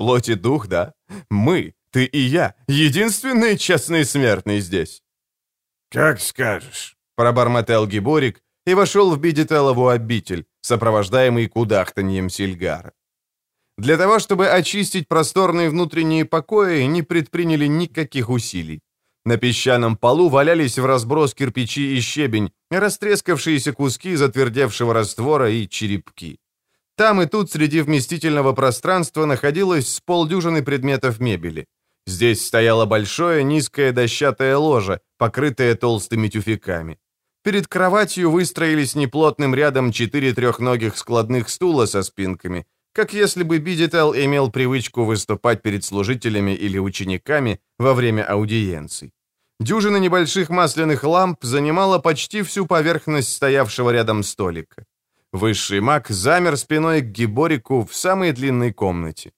«Плоть и дух, да? Мы, ты и я, единственные честные смертные здесь». «Как скажешь», — пробормотал Гиборик и вошел в Бидителову обитель, сопровождаемый кудахтаньем Сильгара. Для того, чтобы очистить просторные внутренние покои, не предприняли никаких усилий. На песчаном полу валялись в разброс кирпичи и щебень, растрескавшиеся куски затвердевшего раствора и черепки. Там и тут среди вместительного пространства находилось с полдюжины предметов мебели. Здесь стояло большое низкое дощатое ложе, покрытое толстыми тюфяками. Перед кроватью выстроились неплотным рядом четыре трехногих складных стула со спинками, как если бы Бидител имел привычку выступать перед служителями или учениками во время аудиенций. Дюжина небольших масляных ламп занимала почти всю поверхность стоявшего рядом столика. Высший маг замер спиной к гиборику в самой длинной комнате.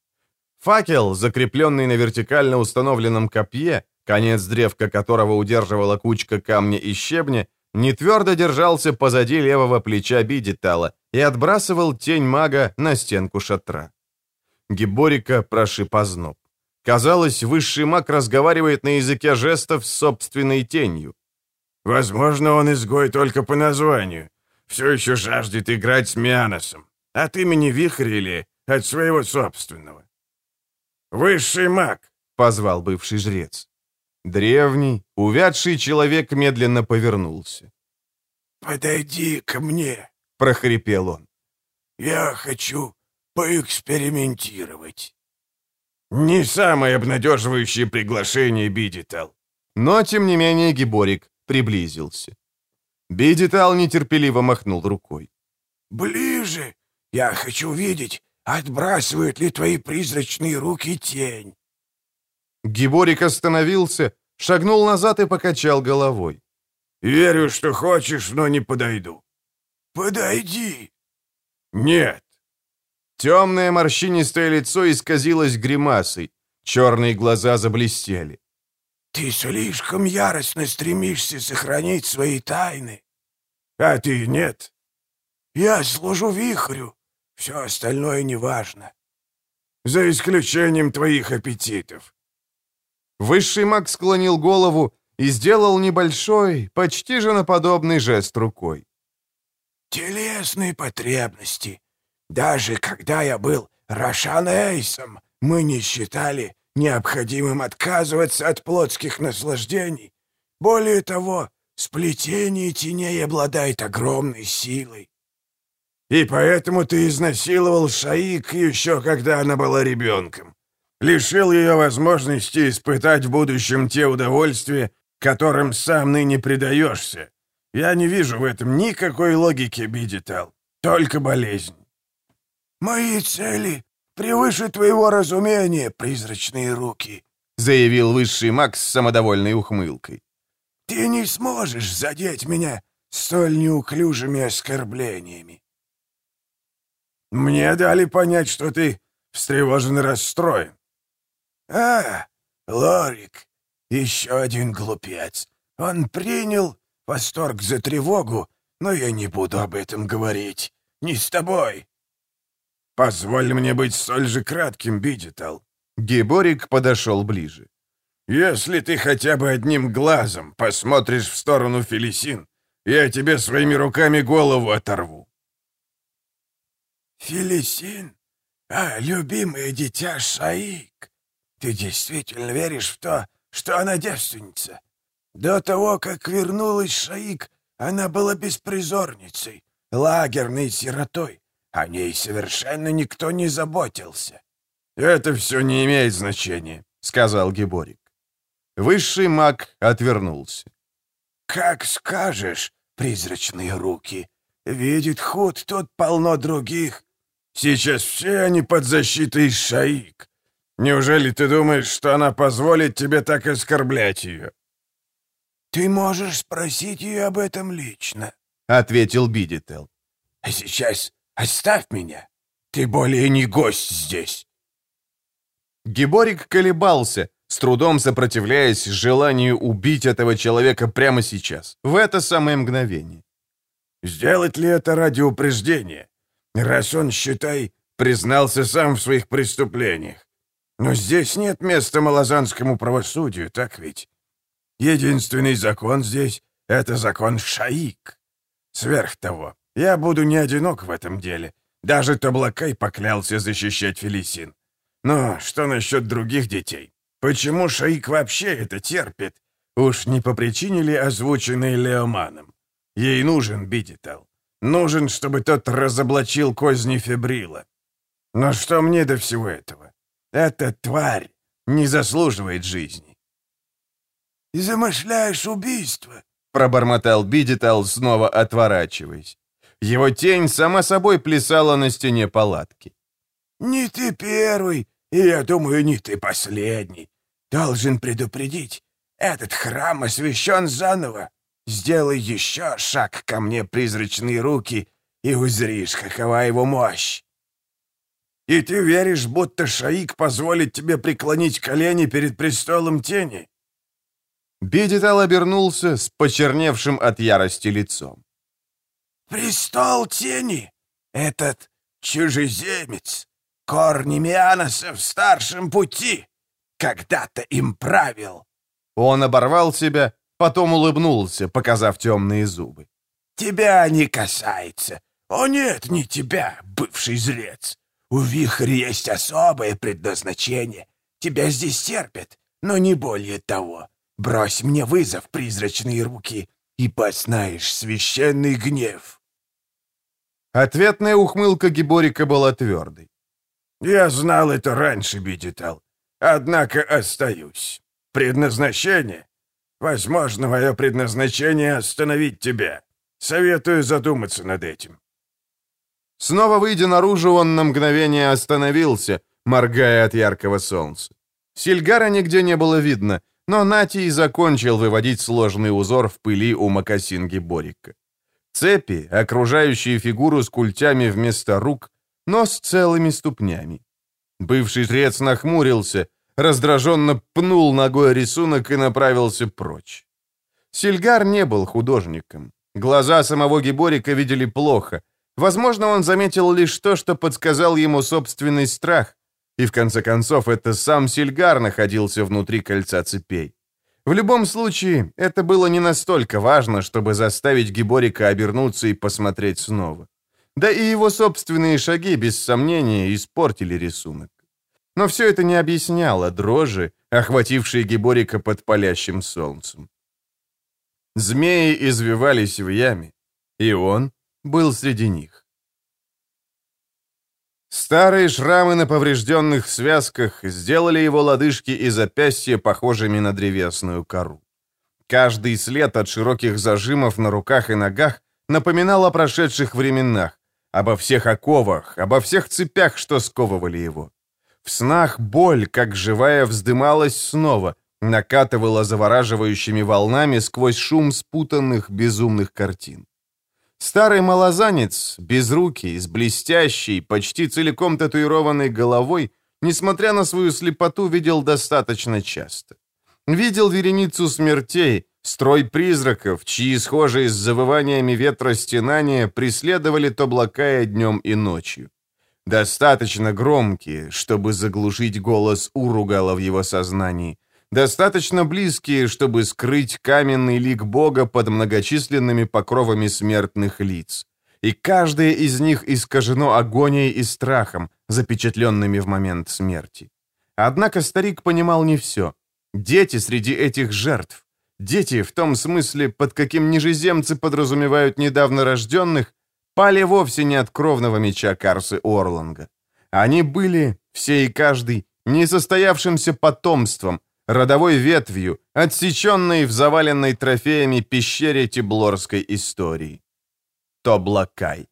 Факел, закрепленный на вертикально установленном копье, конец древка которого удерживала кучка камня и щебня, не твердо держался позади левого плеча Бидитала и отбрасывал тень мага на стенку шатра. Гиборика прошиб озноб. Казалось, высший маг разговаривает на языке жестов с собственной тенью. «Возможно, он изгой только по названию. Все еще жаждет играть с Мианосом. От имени Вихря или от своего собственного?» «Высший маг!» — позвал бывший жрец. Древний, увядший человек медленно повернулся. «Подойди ко мне!» — прохрипел он. «Я хочу поэкспериментировать». Не самое обнадеживающее приглашение, Бидитал. Но, тем не менее, Гиборик приблизился. Бидитал нетерпеливо махнул рукой. «Ближе! Я хочу видеть, отбрасывают ли твои призрачные руки тень». Гиборик остановился, шагнул назад и покачал головой. «Верю, что хочешь, но не подойду». «Подойди». «Нет». Темное морщинистое лицо исказилось гримасой, черные глаза заблестели. «Ты слишком яростно стремишься сохранить свои тайны, а ты нет. Я служу вихрю, все остальное неважно. За исключением твоих аппетитов». Высший маг склонил голову и сделал небольшой, почти женоподобный жест рукой. «Телесные потребности даже когда я был Рошан Эйсом, мы не считали необходимым отказываться от плотских наслаждений. Более того, сплетение теней обладает огромной силой. И поэтому ты изнасиловал Шаик еще когда она была ребенком. Лишил ее возможности испытать в будущем те удовольствия, которым сам ныне предаешься. Я не вижу в этом никакой логики, Бидитал, только болезнь. «Мои цели превыше твоего разумения, призрачные руки», заявил высший маг с самодовольной ухмылкой. «Ты не сможешь задеть меня столь неуклюжими оскорблениями». «Мне дали понять, что ты встревожен и расстроен». «А, Лорик, еще один глупец. Он принял восторг за тревогу, но я не буду об этом говорить. Не с тобой. «Позволь мне быть столь же кратким, Бидитал». Гиборик подошел ближе. «Если ты хотя бы одним глазом посмотришь в сторону Фелисин, я тебе своими руками голову оторву». «Фелисин? А, любимое дитя Шаик, ты действительно веришь в то, что она девственница? До того, как вернулась Шаик, она была беспризорницей, лагерной сиротой. О ней совершенно никто не заботился. «Это все не имеет значения», — сказал Геборик. Высший маг отвернулся. «Как скажешь, призрачные руки. Видит худ, тут полно других. Сейчас все они под защитой Шаик. Неужели ты думаешь, что она позволит тебе так оскорблять ее?» «Ты можешь спросить ее об этом лично», — ответил Бидител. «А сейчас Оставь меня! Ты более не гость здесь!» Гиборик колебался, с трудом сопротивляясь желанию убить этого человека прямо сейчас, в это самое мгновение. «Сделать ли это ради упреждения? Раз он, считай, признался сам в своих преступлениях. Но здесь нет места малозанскому правосудию, так ведь? Единственный закон здесь — это закон Шаик. Сверх того, я буду не одинок в этом деле. Даже Таблакай поклялся защищать Фелисин. Но что насчет других детей? Почему Шаик вообще это терпит? Уж не по причине ли озвученной Леоманом? Ей нужен Бидитал. Нужен, чтобы тот разоблачил козни Фебрила. Но что мне до всего этого? Эта тварь не заслуживает жизни. «И замышляешь убийство?» — пробормотал Бидитал, снова отворачиваясь. Его тень сама собой плясала на стене палатки. «Не ты первый, и, я думаю, не ты последний. Должен предупредить, этот храм освящен заново. Сделай еще шаг ко мне, призрачные руки, и узришь, какова его мощь. И ты веришь, будто Шаик позволит тебе преклонить колени перед престолом тени?» Бедитал обернулся с почерневшим от ярости лицом. Престол тени! Этот чужеземец, корни Мианоса в старшем пути, когда-то им правил. Он оборвал себя, потом улыбнулся, показав темные зубы. Тебя не касается. О нет, не тебя, бывший зрец. У вихря есть особое предназначение. Тебя здесь терпят, но не более того. Брось мне вызов, призрачные руки, и познаешь священный гнев. Ответная ухмылка Гиборика была твердой. «Я знал это раньше, Бидитал. Однако остаюсь. Предназначение? Возможно, мое предназначение — остановить тебя. Советую задуматься над этим». Снова выйдя наружу, он на мгновение остановился, моргая от яркого солнца. Сильгара нигде не было видно, но Натий закончил выводить сложный узор в пыли у мокасин Гиборика. Цепи, окружающие фигуру с культями вместо рук, но с целыми ступнями. Бывший жрец нахмурился, раздраженно пнул ногой рисунок и направился прочь. Сильгар не был художником. Глаза самого Гиборика видели плохо. Возможно, он заметил лишь то, что подсказал ему собственный страх. И в конце концов, это сам Сильгар находился внутри кольца цепей. В любом случае, это было не настолько важно, чтобы заставить Гиборика обернуться и посмотреть снова. Да и его собственные шаги, без сомнения, испортили рисунок. Но все это не объясняло дрожи, охватившей Гиборика под палящим солнцем. Змеи извивались в яме, и он был среди них. Старые шрамы на поврежденных связках сделали его лодыжки и запястья похожими на древесную кору. Каждый след от широких зажимов на руках и ногах напоминал о прошедших временах, обо всех оковах, обо всех цепях, что сковывали его. В снах боль, как живая, вздымалась снова, накатывала завораживающими волнами сквозь шум спутанных безумных картин. Старый малозанец, безрукий, с блестящей, почти целиком татуированной головой, несмотря на свою слепоту, видел достаточно часто. Видел вереницу смертей, строй призраков, чьи, схожие с завываниями ветра стенания, преследовали то блакая днем и ночью. Достаточно громкие, чтобы заглушить голос Уругала в его сознании, достаточно близкие, чтобы скрыть каменный лик Бога под многочисленными покровами смертных лиц. И каждое из них искажено агонией и страхом, запечатленными в момент смерти. Однако старик понимал не все. Дети среди этих жертв. Дети, в том смысле, под каким нижеземцы подразумевают недавно рожденных, пали вовсе не от кровного меча Карсы Орланга. Они были, все и каждый, несостоявшимся потомством, родовой ветвью, отсеченной в заваленной трофеями пещере Тиблорской истории. Тоблакай.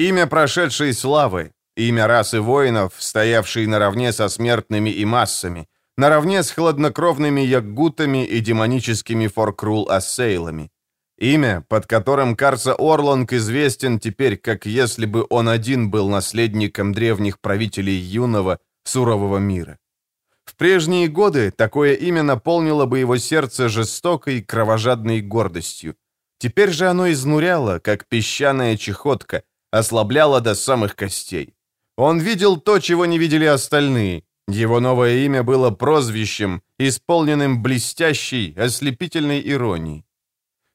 Имя прошедшей славы, имя расы воинов, стоявшей наравне со смертными и массами, наравне с хладнокровными яггутами и демоническими форкрул-ассейлами. Имя, под которым Карса Орлонг известен теперь, как если бы он один был наследником древних правителей юного, сурового мира. В прежние годы такое имя наполнило бы его сердце жестокой, кровожадной гордостью. Теперь же оно изнуряло, как песчаная чехотка, ослабляло до самых костей. Он видел то, чего не видели остальные. Его новое имя было прозвищем, исполненным блестящей, ослепительной иронией.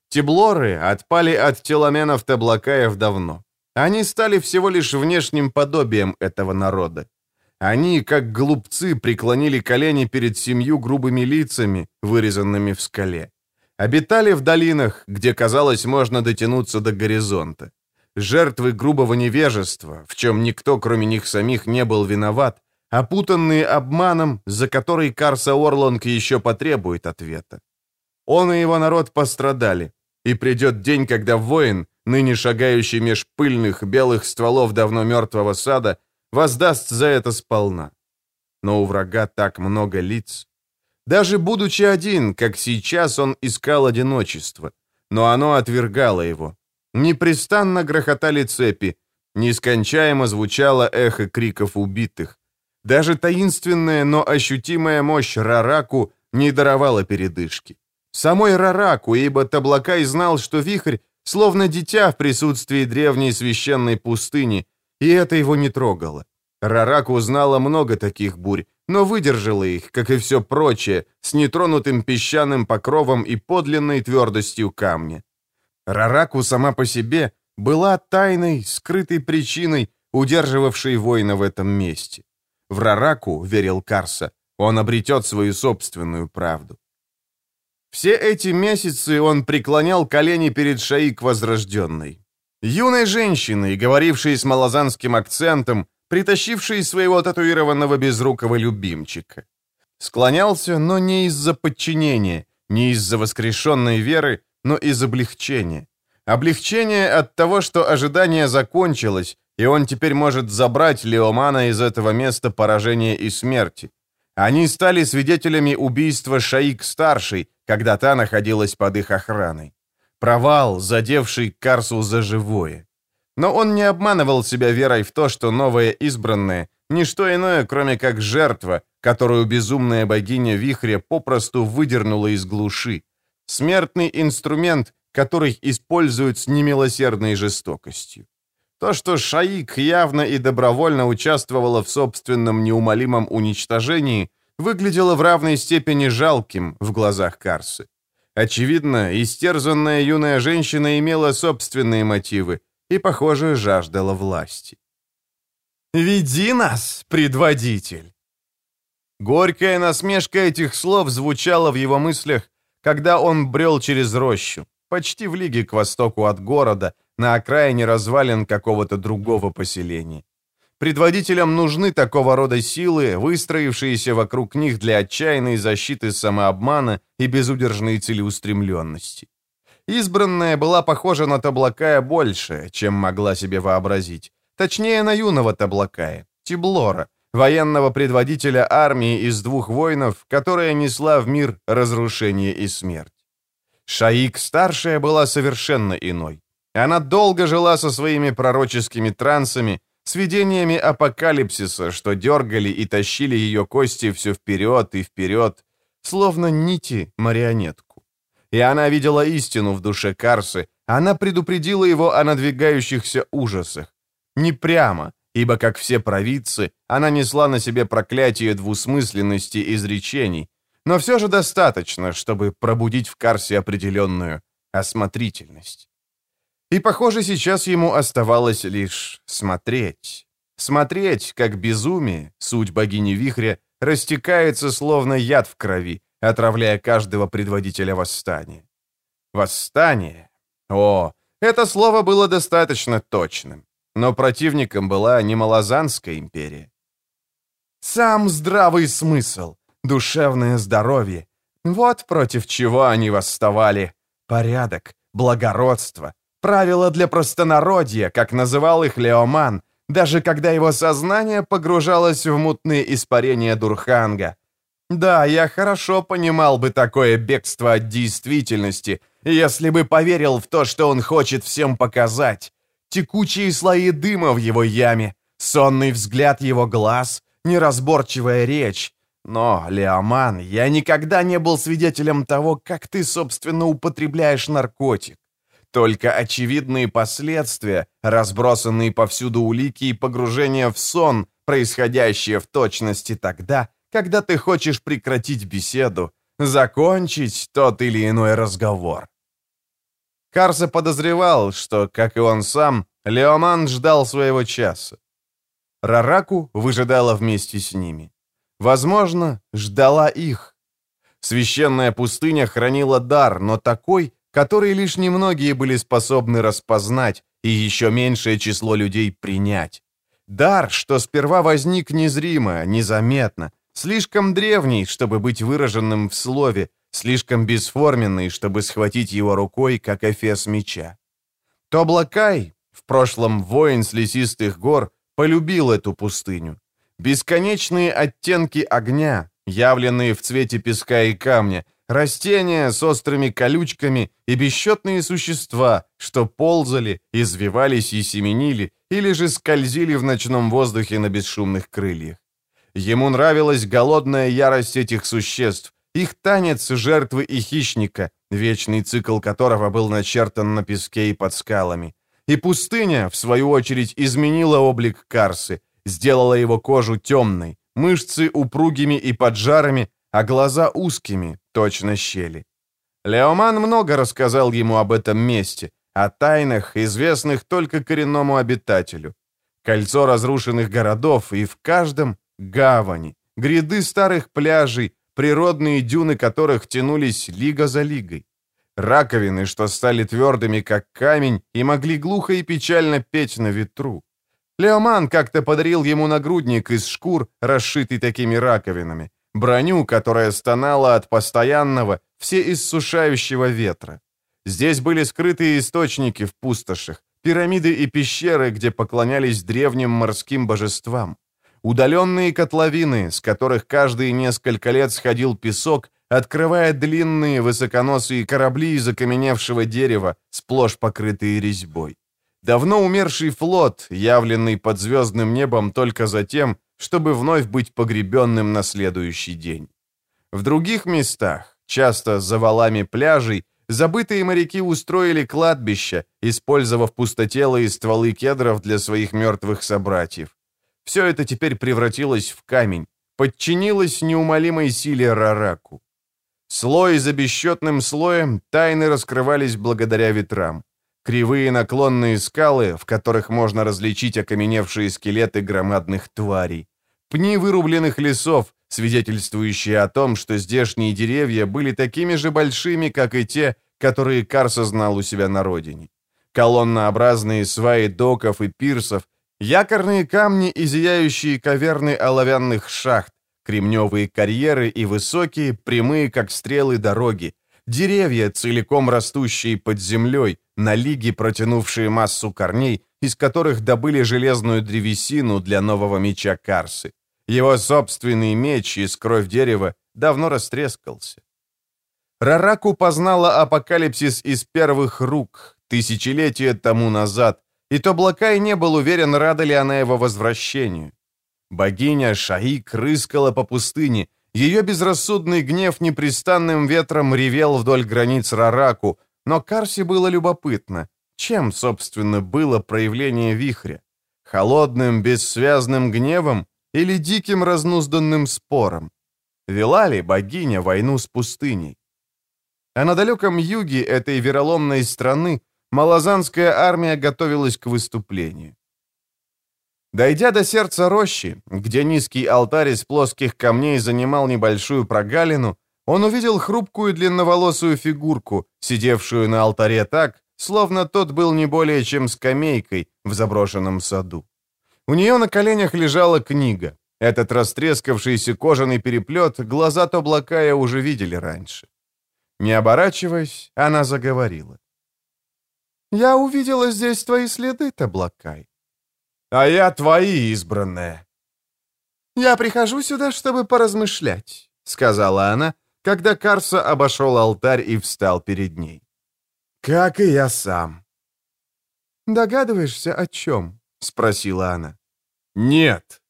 Теблоры отпали от теломенов Таблакаев давно. Они стали всего лишь внешним подобием этого народа. Они, как глупцы, преклонили колени перед семью грубыми лицами, вырезанными в скале. Обитали в долинах, где, казалось, можно дотянуться до горизонта. Жертвы грубого невежества, в чем никто, кроме них самих, не был виноват, опутанные обманом, за который Карса Орлонг еще потребует ответа. Он и его народ пострадали, и придет день, когда воин, ныне шагающий меж пыльных белых стволов давно мертвого сада, воздаст за это сполна. Но у врага так много лиц. Даже будучи один, как сейчас, он искал одиночество, но оно отвергало его. Непрестанно грохотали цепи, нескончаемо звучало эхо криков убитых. Даже таинственная, но ощутимая мощь Рараку не даровала передышки. Самой Рараку, ибо Таблакай знал, что вихрь словно дитя в присутствии древней священной пустыни, и это его не трогало. Рарак узнала много таких бурь, но выдержала их, как и все прочее, с нетронутым песчаным покровом и подлинной твердостью камня. Рараку сама по себе была тайной, скрытой причиной, удерживавшей воина в этом месте. В Рараку, верил Карса, он обретет свою собственную правду. Все эти месяцы он преклонял колени перед Шаик Возрожденной. Юной женщиной, говорившей с малозанским акцентом, притащившей своего татуированного безрукого любимчика. Склонялся, но не из-за подчинения, не из-за воскрешенной веры, но из облегчения. Облегчение от того, что ожидание закончилось, и он теперь может забрать Леомана из этого места поражения и смерти. Они стали свидетелями убийства Шаик-старшей, когда та находилась под их охраной. Провал, задевший Карсу за живое. Но он не обманывал себя верой в то, что новое избранное — ничто иное, кроме как жертва, которую безумная богиня Вихря попросту выдернула из глуши. Смертный инструмент, который используют с немилосердной жестокостью. То, что Шаик явно и добровольно участвовала в собственном неумолимом уничтожении, выглядело в равной степени жалким в глазах Карсы. Очевидно, истерзанная юная женщина имела собственные мотивы и, похоже, жаждала власти. «Веди нас, предводитель!» Горькая насмешка этих слов звучала в его мыслях, когда он брел через рощу, почти в лиге к востоку от города, на окраине развалин какого-то другого поселения. Предводителям нужны такого рода силы, выстроившиеся вокруг них для отчаянной защиты самообмана и безудержной целеустремленности. Избранная была похожа на Таблакая больше, чем могла себе вообразить. Точнее, на юного Таблакая, Тиблора, военного предводителя армии из двух воинов, которая несла в мир разрушение и смерть. Шаик-старшая была совершенно иной. Она долго жила со своими пророческими трансами, с видениями апокалипсиса, что дергали и тащили ее кости все вперед и вперед, словно нити марионетку. И она видела истину в душе Карсы, она предупредила его о надвигающихся ужасах. Не прямо, ибо, как все провидцы, она несла на себе проклятие двусмысленности изречений, но все же достаточно, чтобы пробудить в Карсе определенную осмотрительность. И, похоже, сейчас ему оставалось лишь смотреть. Смотреть, как безумие, суть богини вихря, растекается словно яд в крови, отравляя каждого предводителя восстания. Восстание. О, это слово было достаточно точным. Но противником была не Малазанская империя. Сам здравый смысл, душевное здоровье. Вот против чего они восставали. Порядок, благородство, Правила для простонародья, как называл их Леоман, даже когда его сознание погружалось в мутные испарения Дурханга. Да, я хорошо понимал бы такое бегство от действительности, если бы поверил в то, что он хочет всем показать. Текучие слои дыма в его яме, сонный взгляд его глаз, неразборчивая речь. Но, Леоман, я никогда не был свидетелем того, как ты, собственно, употребляешь наркотик. Только очевидные последствия, разбросанные повсюду улики и погружение в сон, происходящее в точности тогда, когда ты хочешь прекратить беседу, закончить тот или иной разговор. Карса подозревал, что, как и он сам, Леоман ждал своего часа. Рараку выжидала вместе с ними. Возможно, ждала их. Священная пустыня хранила дар, но такой, который лишь немногие были способны распознать и еще меньшее число людей принять. Дар, что сперва возник незримо, незаметно, слишком древний, чтобы быть выраженным в слове, слишком бесформенный, чтобы схватить его рукой, как эфес меча. Тоблакай, в прошлом воин с лесистых гор, полюбил эту пустыню. Бесконечные оттенки огня, явленные в цвете песка и камня, растения с острыми колючками и бесчетные существа, что ползали, извивались и семенили, или же скользили в ночном воздухе на бесшумных крыльях. Ему нравилась голодная ярость этих существ, их танец жертвы и хищника, вечный цикл которого был начертан на песке и под скалами. И пустыня, в свою очередь, изменила облик Карсы, сделала его кожу темной, мышцы упругими и поджарами, а глаза узкими, точно щели. Леоман много рассказал ему об этом месте, о тайнах, известных только коренному обитателю. Кольцо разрушенных городов, и в каждом — гавани, гряды старых пляжей, природные дюны которых тянулись лига за лигой. Раковины, что стали твердыми, как камень, и могли глухо и печально петь на ветру. Леоман как-то подарил ему нагрудник из шкур, расшитый такими раковинами броню, которая стонала от постоянного, всеиссушающего ветра. Здесь были скрытые источники в пустошах, пирамиды и пещеры, где поклонялись древним морским божествам. Удаленные котловины, с которых каждые несколько лет сходил песок, открывая длинные высоконосые корабли из окаменевшего дерева, сплошь покрытые резьбой. Давно умерший флот, явленный под звездным небом только за тем, чтобы вновь быть погребенным на следующий день. В других местах, часто за валами пляжей, забытые моряки устроили кладбища, использовав пустотелые стволы кедров для своих мертвых собратьев. Все это теперь превратилось в камень, подчинилось неумолимой силе Рараку. Слой за бесчетным слоем тайны раскрывались благодаря ветрам. Кривые наклонные скалы, в которых можно различить окаменевшие скелеты громадных тварей. Пни вырубленных лесов, свидетельствующие о том, что здешние деревья были такими же большими, как и те, которые Карс знал у себя на родине. Колоннообразные сваи доков и пирсов, якорные камни и зияющие каверны оловянных шахт, кремневые карьеры и высокие, прямые, как стрелы, дороги, деревья, целиком растущие под землей, на лиги протянувшие массу корней, из которых добыли железную древесину для нового меча Карсы. Его собственный меч из кровь дерева давно растрескался. Рараку познала апокалипсис из первых рук, тысячелетия тому назад, и Тоблакай не был уверен, рада ли она его возвращению. Богиня Шаик рыскала по пустыне, ее безрассудный гнев непрестанным ветром ревел вдоль границ Рараку, но Карси было любопытно, чем, собственно, было проявление вихря? Холодным, бессвязным гневом или диким разнузданным спором? Вела ли богиня войну с пустыней? А на далеком юге этой вероломной страны малазанская армия готовилась к выступлению. Дойдя до сердца рощи, где низкий алтарь из плоских камней занимал небольшую прогалину, он увидел хрупкую длинноволосую фигурку, сидевшую на алтаре так, словно тот был не более чем скамейкой в заброшенном саду. У нее на коленях лежала книга. Этот растрескавшийся кожаный переплет глаза Тоблакая уже видели раньше. Не оборачиваясь, она заговорила. «Я увидела здесь твои следы, Тоблакай». «А я твои, избранная». «Я прихожу сюда, чтобы поразмышлять», — сказала она, когда Карса обошел алтарь и встал перед ней. «Как и я сам». «Догадываешься, о чем?» — спросила она. «Нет».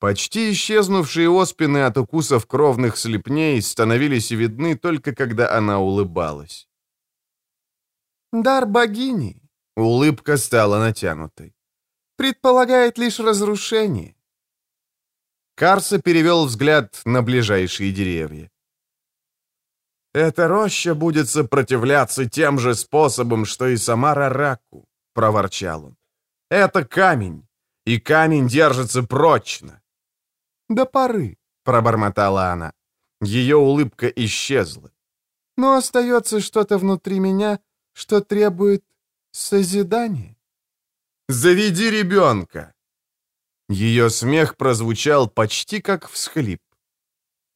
Почти исчезнувшие оспины от укусов кровных слепней становились видны только когда она улыбалась. «Дар богини», — улыбка стала натянутой, — «предполагает лишь разрушение». Карса перевел взгляд на ближайшие деревья. «Эта роща будет сопротивляться тем же способом, что и сама Рараку», — проворчал он. «Это камень, и камень держится прочно». «До поры», — пробормотала она. Ее улыбка исчезла. «Но остается что-то внутри меня, что требует созидания». «Заведи ребенка!» Ее смех прозвучал почти как всхлип.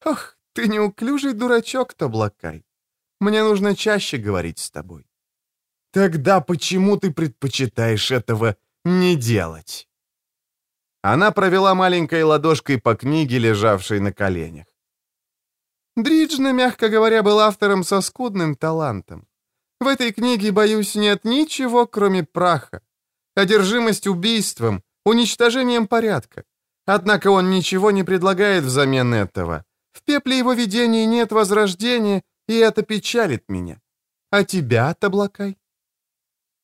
«Ох, ты неуклюжий дурачок, Таблакай. Мне нужно чаще говорить с тобой. Тогда почему ты предпочитаешь этого не делать? Она провела маленькой ладошкой по книге, лежавшей на коленях. Дриджна, мягко говоря, был автором со скудным талантом. В этой книге, боюсь, нет ничего, кроме праха. Одержимость убийством, уничтожением порядка. Однако он ничего не предлагает взамен этого. В пепле его видений нет возрождения, и это печалит меня. А тебя, Таблакай?»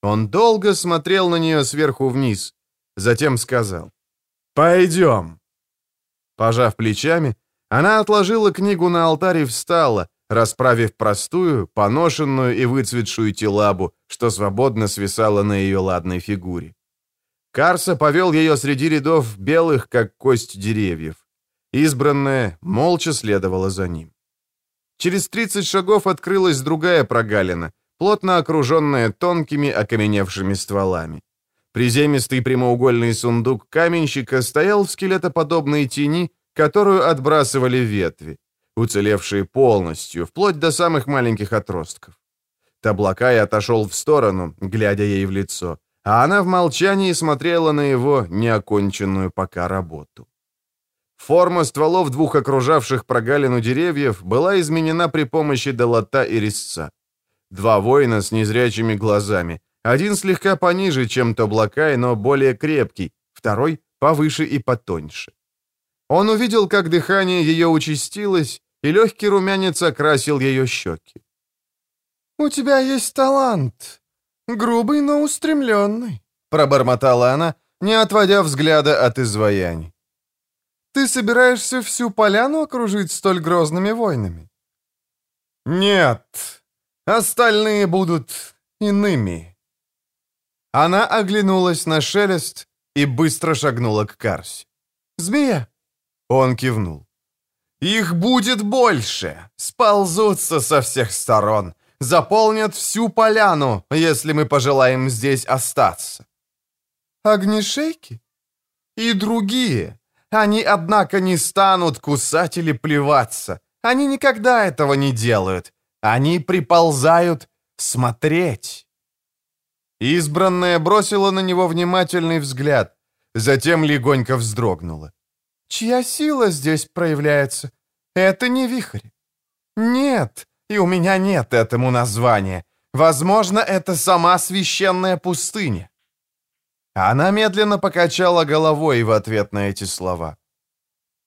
Он долго смотрел на нее сверху вниз, затем сказал «Пойдем». Пожав плечами, она отложила книгу на алтарь и встала, расправив простую, поношенную и выцветшую телабу, что свободно свисала на ее ладной фигуре. Карса повел ее среди рядов белых, как кость деревьев. Избранная молча следовала за ним. Через 30 шагов открылась другая прогалина, плотно окруженная тонкими окаменевшими стволами. Приземистый прямоугольный сундук каменщика стоял в скелетоподобной тени, которую отбрасывали ветви, уцелевшие полностью, вплоть до самых маленьких отростков. Таблакай отошел в сторону, глядя ей в лицо, а она в молчании смотрела на его неоконченную пока работу. Форма стволов двух окружавших прогалину деревьев была изменена при помощи долота и резца. Два воина с незрячими глазами, Один слегка пониже, чем Тоблакай, но более крепкий, второй повыше и потоньше. Он увидел, как дыхание ее участилось, и легкий румянец окрасил ее щеки. «У тебя есть талант. Грубый, но устремленный», — пробормотала она, не отводя взгляда от изваяний. «Ты собираешься всю поляну окружить столь грозными войнами?» «Нет, остальные будут иными». Она оглянулась на шелест и быстро шагнула к Карсе. «Змея!» Он кивнул. «Их будет больше! Сползутся со всех сторон! Заполнят всю поляну, если мы пожелаем здесь остаться!» «Огнешейки?» «И другие! Они, однако, не станут кусать или плеваться. Они никогда этого не делают. Они приползают смотреть!» Избранная бросила на него внимательный взгляд, затем легонько вздрогнула. Чья сила здесь проявляется? Это не вихрь. Нет, и у меня нет этому названия. Возможно, это сама священная пустыня. Она медленно покачала головой в ответ на эти слова.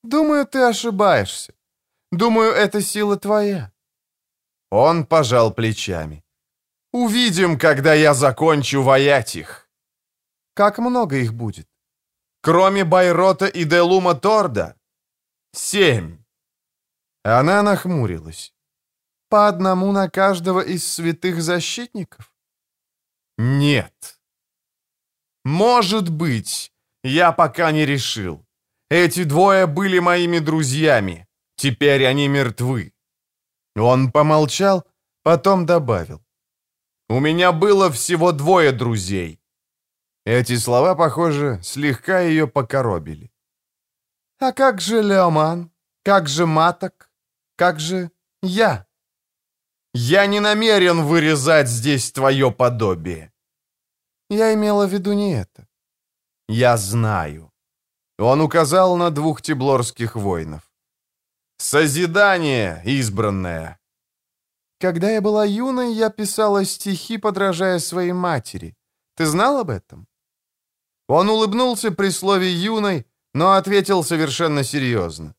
«Думаю, ты ошибаешься. Думаю, это сила твоя». Он пожал плечами. «Увидим, когда я закончу воять их». «Как много их будет?» Кроме Байрота и Делума Торда? Семь. Она нахмурилась. По одному на каждого из святых защитников? Нет. Может быть. Я пока не решил. Эти двое были моими друзьями. Теперь они мертвы. Он помолчал, потом добавил. У меня было всего двое друзей. Эти слова, похоже, слегка ее покоробили. «А как же Леоман? Как же Маток? Как же я?» «Я не намерен вырезать здесь твое подобие». «Я имела в виду не это». «Я знаю». Он указал на двух тиблорских воинов. «Созидание, избранное». Когда я была юной, я писала стихи, подражая своей матери. Ты знал об этом? Он улыбнулся при слове «юной», но ответил совершенно серьезно.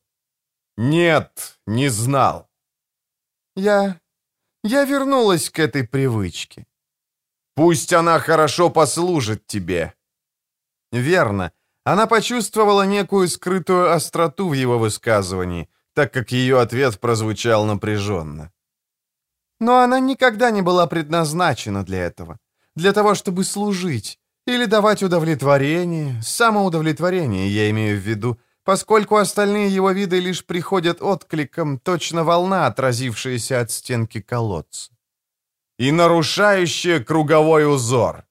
«Нет, не знал». «Я... я вернулась к этой привычке». «Пусть она хорошо послужит тебе». Верно. Она почувствовала некую скрытую остроту в его высказывании, так как ее ответ прозвучал напряженно. Но она никогда не была предназначена для этого. Для того, чтобы служить. Или давать удовлетворение, самоудовлетворение, я имею в виду, поскольку остальные его виды лишь приходят откликом, точно волна, отразившаяся от стенки колодца. И нарушающая круговой узор.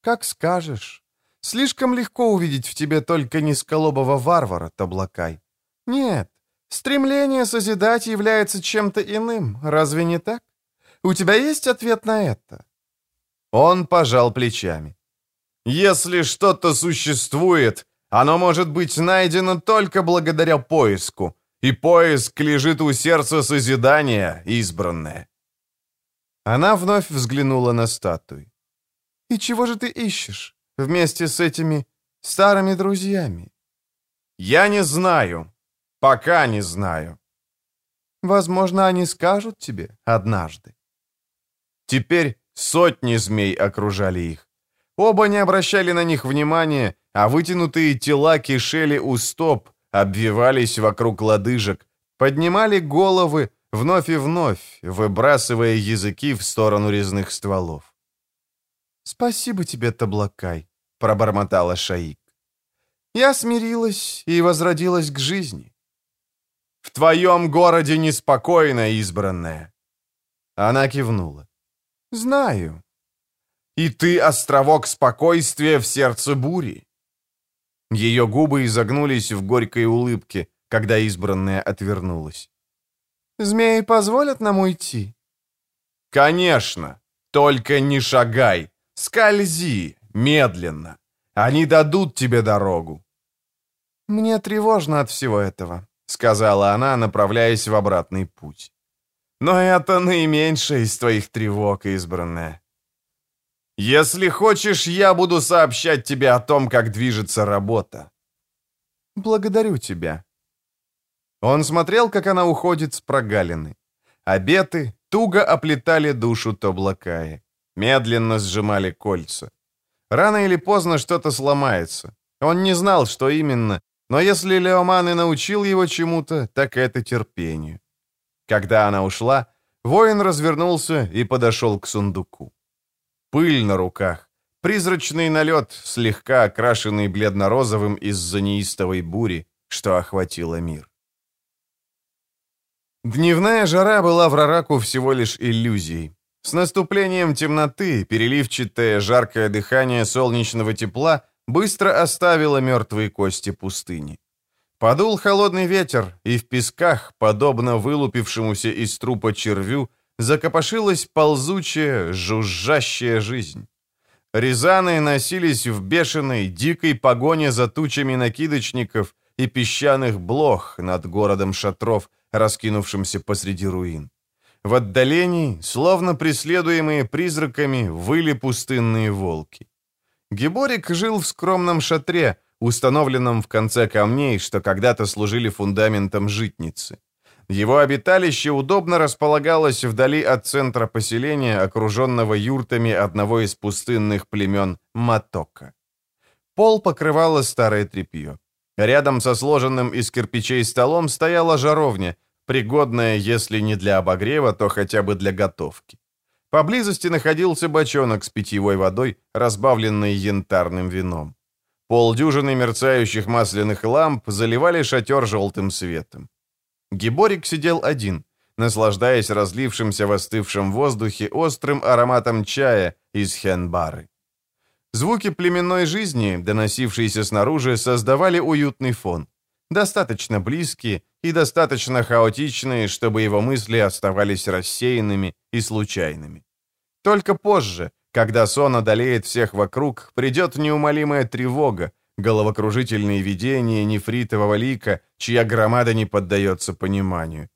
Как скажешь. Слишком легко увидеть в тебе только низколобого варвара, Таблакай. Нет, стремление созидать является чем-то иным, разве не так? У тебя есть ответ на это?» Он пожал плечами. Если что-то существует, оно может быть найдено только благодаря поиску, и поиск лежит у сердца созидания, избранное. Она вновь взглянула на статуи. «И чего же ты ищешь вместе с этими старыми друзьями?» «Я не знаю. Пока не знаю». «Возможно, они скажут тебе однажды». Теперь сотни змей окружали их. Оба не обращали на них внимания, а вытянутые тела кишели у стоп, обвивались вокруг лодыжек, поднимали головы вновь и вновь, выбрасывая языки в сторону резных стволов. «Спасибо тебе, Таблакай», — пробормотала Шаик. «Я смирилась и возродилась к жизни». «В твоем городе неспокойно, избранная». Она кивнула. «Знаю. И ты островок спокойствия в сердце бури. Ее губы изогнулись в горькой улыбке, когда избранная отвернулась. «Змеи позволят нам уйти?» «Конечно! Только не шагай! Скользи! Медленно! Они дадут тебе дорогу!» «Мне тревожно от всего этого», — сказала она, направляясь в обратный путь. «Но это наименьшая из твоих тревог, избранная. Если хочешь, я буду сообщать тебе о том, как движется работа. Благодарю тебя. Он смотрел, как она уходит с прогалины. Обеты туго оплетали душу Тоблакая. Медленно сжимали кольца. Рано или поздно что-то сломается. Он не знал, что именно, но если Леоман и научил его чему-то, так это терпению. Когда она ушла, воин развернулся и подошел к сундуку. Пыль на руках, призрачный налет, слегка окрашенный бледно-розовым из-за неистовой бури, что охватила мир. Дневная жара была в Рараку всего лишь иллюзией. С наступлением темноты переливчатое жаркое дыхание солнечного тепла быстро оставило мертвые кости пустыни. Подул холодный ветер, и в песках, подобно вылупившемуся из трупа червю, закопошилась ползучая, жужжащая жизнь. Рязаны носились в бешеной, дикой погоне за тучами накидочников и песчаных блох над городом шатров, раскинувшимся посреди руин. В отдалении, словно преследуемые призраками, выли пустынные волки. Геборик жил в скромном шатре, установленном в конце камней, что когда-то служили фундаментом житницы. Его обиталище удобно располагалось вдали от центра поселения, окруженного юртами одного из пустынных племен Матока. Пол покрывало старое тряпье. Рядом со сложенным из кирпичей столом стояла жаровня, пригодная, если не для обогрева, то хотя бы для готовки. Поблизости находился бочонок с питьевой водой, разбавленной янтарным вином. Полдюжины мерцающих масляных ламп заливали шатер желтым светом. Гиборик сидел один, наслаждаясь разлившимся в остывшем воздухе острым ароматом чая из хенбары. Звуки племенной жизни, доносившиеся снаружи, создавали уютный фон. Достаточно близкие и достаточно хаотичные, чтобы его мысли оставались рассеянными и случайными. Только позже, когда сон одолеет всех вокруг, придет неумолимая тревога, головокружительные видения нефритового лика, чья громада не поддается пониманию.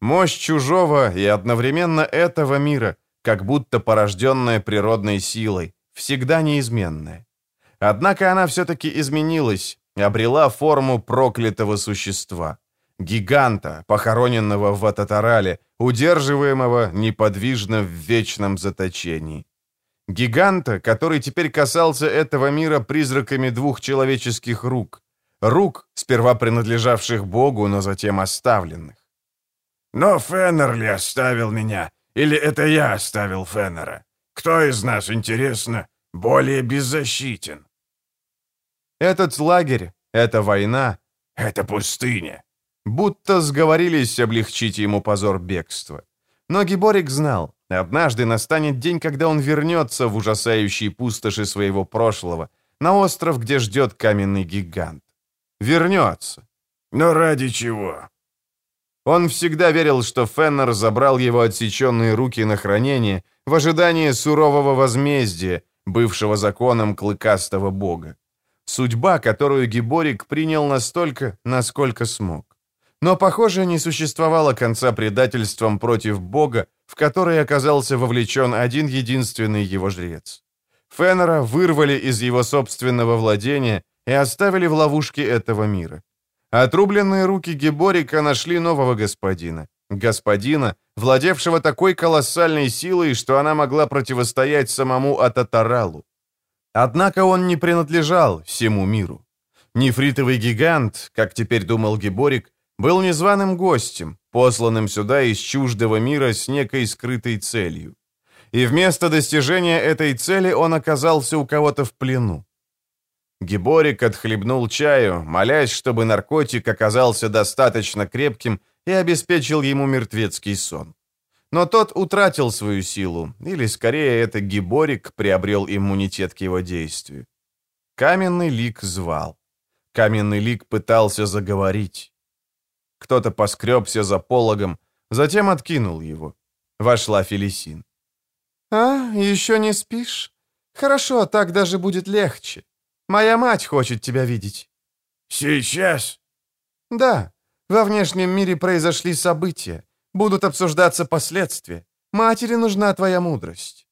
Мощь чужого и одновременно этого мира, как будто порожденная природной силой, всегда неизменная. Однако она все-таки изменилась, обрела форму проклятого существа. Гиганта, похороненного в Ататарале, удерживаемого неподвижно в вечном заточении. Гиганта, который теперь касался этого мира призраками двух человеческих рук. Рук, сперва принадлежавших Богу, но затем оставленных. «Но Феннер ли оставил меня? Или это я оставил Феннера? Кто из нас, интересно, более беззащитен?» Этот лагерь, эта война, это пустыня. Будто сговорились облегчить ему позор бегства. Но Гиборик знал, однажды настанет день, когда он вернется в ужасающие пустоши своего прошлого, на остров, где ждет каменный гигант. Вернется. Но ради чего? Он всегда верил, что Феннер забрал его отсеченные руки на хранение в ожидании сурового возмездия, бывшего законом клыкастого бога. Судьба, которую Гиборик принял настолько, насколько смог. Но, похоже, не существовало конца предательством против Бога, в который оказался вовлечен один единственный его жрец. Феннера вырвали из его собственного владения и оставили в ловушке этого мира. Отрубленные руки Геборика нашли нового господина. Господина, владевшего такой колоссальной силой, что она могла противостоять самому Ататаралу. Однако он не принадлежал всему миру. Нефритовый гигант, как теперь думал Геборик, был незваным гостем, посланным сюда из чуждого мира с некой скрытой целью. И вместо достижения этой цели он оказался у кого-то в плену. Гиборик отхлебнул чаю, молясь, чтобы наркотик оказался достаточно крепким и обеспечил ему мертвецкий сон. Но тот утратил свою силу, или скорее это Гиборик приобрел иммунитет к его действию. Каменный лик звал. Каменный лик пытался заговорить. Кто-то поскребся за пологом, затем откинул его. Вошла Фелисин. «А, еще не спишь? Хорошо, так даже будет легче. Моя мать хочет тебя видеть». «Сейчас?» «Да. Во внешнем мире произошли события. Будут обсуждаться последствия. Матери нужна твоя мудрость».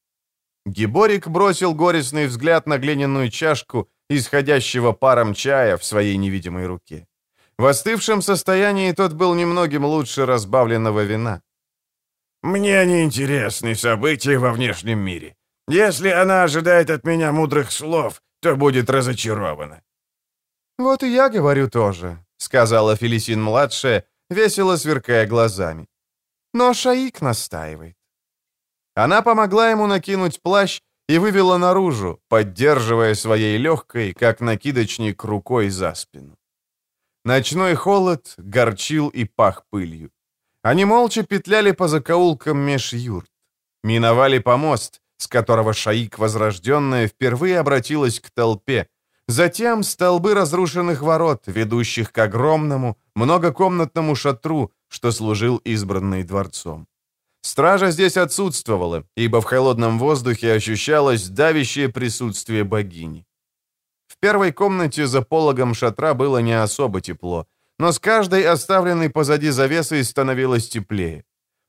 Гиборик бросил горестный взгляд на глиняную чашку, исходящего паром чая в своей невидимой руке. В остывшем состоянии тот был немногим лучше разбавленного вина. «Мне не интересны события во внешнем мире. Если она ожидает от меня мудрых слов, то будет разочарована». «Вот и я говорю тоже», — сказала Фелисин-младшая, весело сверкая глазами. «Но Шаик настаивает». Она помогла ему накинуть плащ и вывела наружу, поддерживая своей легкой, как накидочник, рукой за спину. Ночной холод горчил и пах пылью. Они молча петляли по закоулкам меж юрт. Миновали помост, с которого Шаик Возрожденная впервые обратилась к толпе. Затем столбы разрушенных ворот, ведущих к огромному, многокомнатному шатру, что служил избранный дворцом. Стража здесь отсутствовала, ибо в холодном воздухе ощущалось давящее присутствие богини. Первой комнате за пологом шатра было не особо тепло, но с каждой оставленной позади завесой становилось теплее.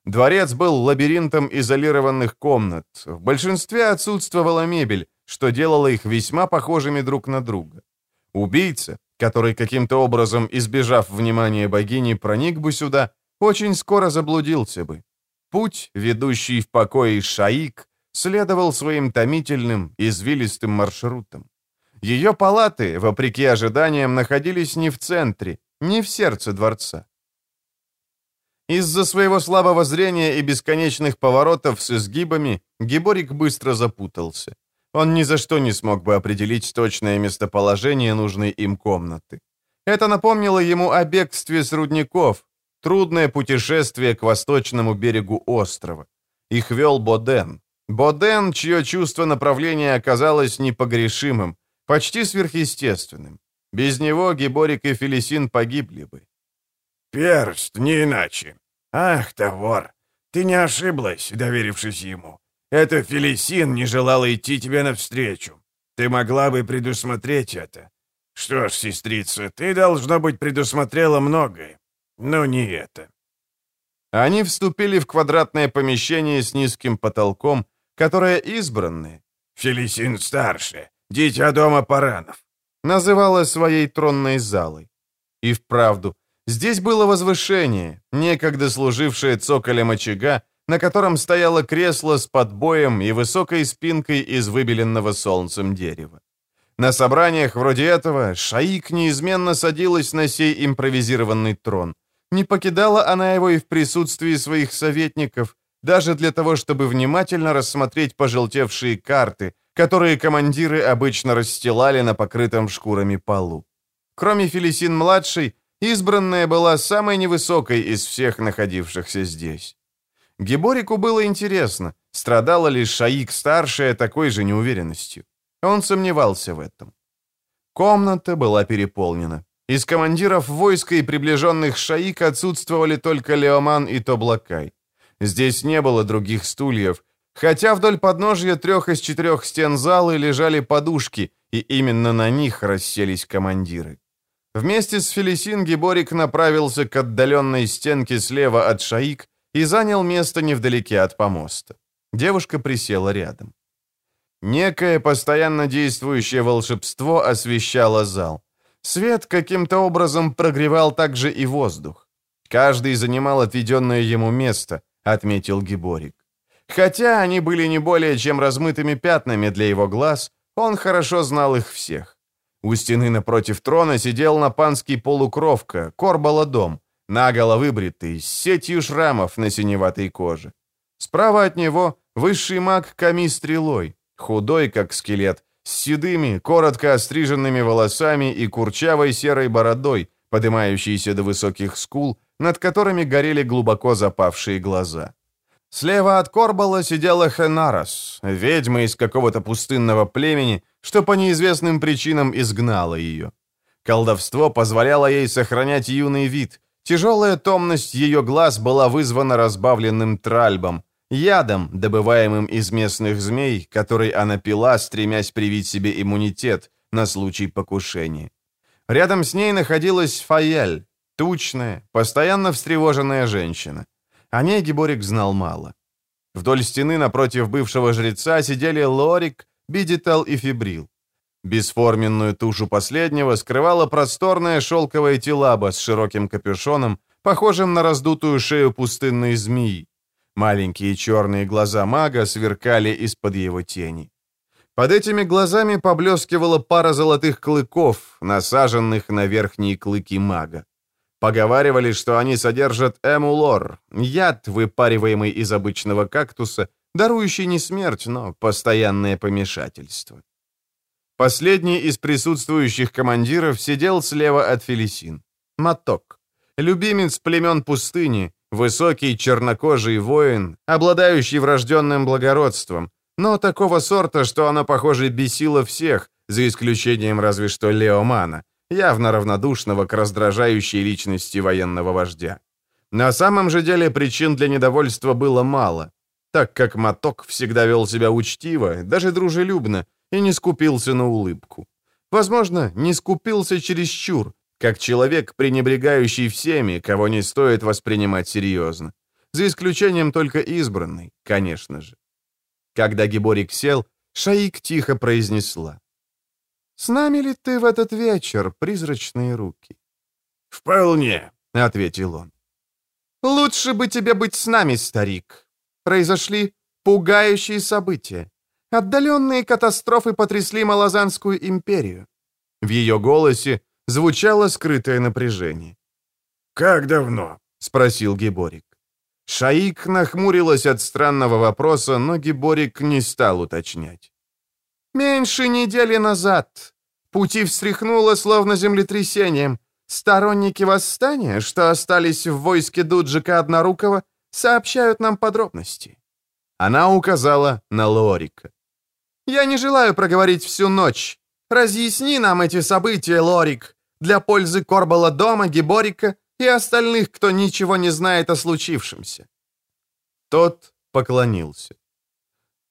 Дворец был лабиринтом изолированных комнат. В большинстве отсутствовала мебель, что делало их весьма похожими друг на друга. Убийца, который каким-то образом, избежав внимания богини, проник бы сюда, очень скоро заблудился бы. Путь, ведущий в покой Шаик, следовал своим томительным, извилистым маршрутом. Ее палаты, вопреки ожиданиям, находились не в центре, не в сердце дворца. Из-за своего слабого зрения и бесконечных поворотов с изгибами Гиборик быстро запутался. Он ни за что не смог бы определить точное местоположение нужной им комнаты. Это напомнило ему о бегстве с рудников, Трудное путешествие к восточному берегу острова. Их вел Боден. Боден, чье чувство направления оказалось непогрешимым, почти сверхъестественным. Без него Гиборик и Фелисин погибли бы. «Перст, не иначе. Ах, Тавор, ты не ошиблась, доверившись ему. Это Фелисин не желала идти тебе навстречу. Ты могла бы предусмотреть это. Что ж, сестрица, ты, должно быть, предусмотрела многое. Но не это. Они вступили в квадратное помещение с низким потолком, которое избранное, Фелисин старше, дитя дома Паранов, называла своей тронной залой. И вправду, здесь было возвышение, некогда служившее цоколем очага, на котором стояло кресло с подбоем и высокой спинкой из выбеленного солнцем дерева. На собраниях вроде этого Шаик неизменно садилась на сей импровизированный трон. Не покидала она его и в присутствии своих советников, даже для того, чтобы внимательно рассмотреть пожелтевшие карты, которые командиры обычно расстилали на покрытом шкурами полу. Кроме Фелисин-младшей, избранная была самой невысокой из всех находившихся здесь. Геборику было интересно, страдала ли Шаик-старшая такой же неуверенностью. Он сомневался в этом. Комната была переполнена. Из командиров войска и приближенных шаик отсутствовали только Леоман и Тоблакай. Здесь не было других стульев, хотя вдоль подножья трех из четырех стен залы лежали подушки, и именно на них расселись командиры. Вместе с Фелисин Геборик направился к отдаленной стенке слева от шаик и занял место невдалеке от помоста. Девушка присела рядом. Некое постоянно действующее волшебство освещало зал. Свет каким-то образом прогревал также и воздух. Каждый занимал отведенное ему место, отметил Гиборик. Хотя они были не более чем размытыми пятнами для его глаз, он хорошо знал их всех. У стены напротив трона сидел напанский полукровка, корбаладом, наголо выбритый, с сетью шрамов на синеватой коже. Справа от него высший маг Ками стрелой, худой, как скелет, с седыми, коротко остриженными волосами и курчавой серой бородой, поднимающейся до высоких скул, над которыми горели глубоко запавшие глаза. Слева от Корбала сидела Хенарас, ведьма из какого-то пустынного племени, что по неизвестным причинам изгнало ее. Колдовство позволяло ей сохранять юный вид. Тяжелая томность ее глаз была вызвана разбавленным тральбом, ядом, добываемым из местных змей, который она пила, стремясь привить себе иммунитет на случай покушения. Рядом с ней находилась Фаяль, тучная, постоянно встревоженная женщина. О ней Геборик знал мало. Вдоль стены напротив бывшего жреца сидели Лорик, Бидитал и Фибрил. Бесформенную тушу последнего скрывала просторная шелковая телаба с широким капюшоном, похожим на раздутую шею пустынной змеи. Маленькие черные глаза мага сверкали из-под его тени. Под этими глазами поблескивала пара золотых клыков, насаженных на верхние клыки мага. Поговаривали, что они содержат эмулор, яд, выпариваемый из обычного кактуса, дарующий не смерть, но постоянное помешательство. Последний из присутствующих командиров сидел слева от Фелисин. Маток. Любимец племен пустыни, высокий чернокожий воин, обладающий врожденным благородством, но такого сорта, что оно, похоже, бесило всех, за исключением разве что Леомана, явно равнодушного к раздражающей личности военного вождя. На самом же деле причин для недовольства было мало, так как Маток всегда вел себя учтиво, даже дружелюбно, и не скупился на улыбку. Возможно, не скупился чересчур, как человек, пренебрегающий всеми, кого не стоит воспринимать серьезно. За исключением только избранный, конечно же. Когда Гиборик сел, Шаик тихо произнесла. «С нами ли ты в этот вечер, призрачные руки?» «Вполне», — ответил он. «Лучше бы тебе быть с нами, старик. Произошли пугающие события. Отдаленные катастрофы потрясли Малазанскую империю». В ее голосе звучало скрытое напряжение. «Как давно?» — спросил Гиборик. Шаик нахмурилась от странного вопроса, но Гиборик не стал уточнять. «Меньше недели назад. Пути встряхнуло, словно землетрясением. Сторонники восстания, что остались в войске Дуджика Однорукого, сообщают нам подробности». Она указала на Лорика. «Я не желаю проговорить всю ночь. Разъясни нам эти события, Лорик, для пользы Корбала дома, Гиборика и остальных, кто ничего не знает о случившемся». Тот поклонился.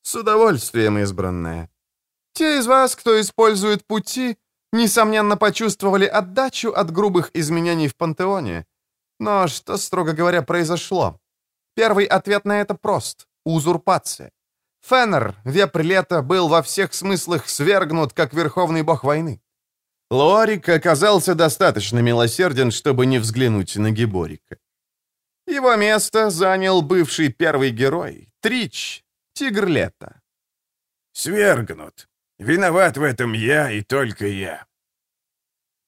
«С удовольствием, избранная. Те из вас, кто использует пути, несомненно, почувствовали отдачу от грубых изменений в пантеоне. Но что, строго говоря, произошло? Первый ответ на это прост — узурпация. Феннер, вепрь лета, был во всех смыслах свергнут, как верховный бог войны. Лорик оказался достаточно милосерден, чтобы не взглянуть на Гиборика. Его место занял бывший первый герой, Трич, тигр лета. «Свергнут. Виноват в этом я и только я».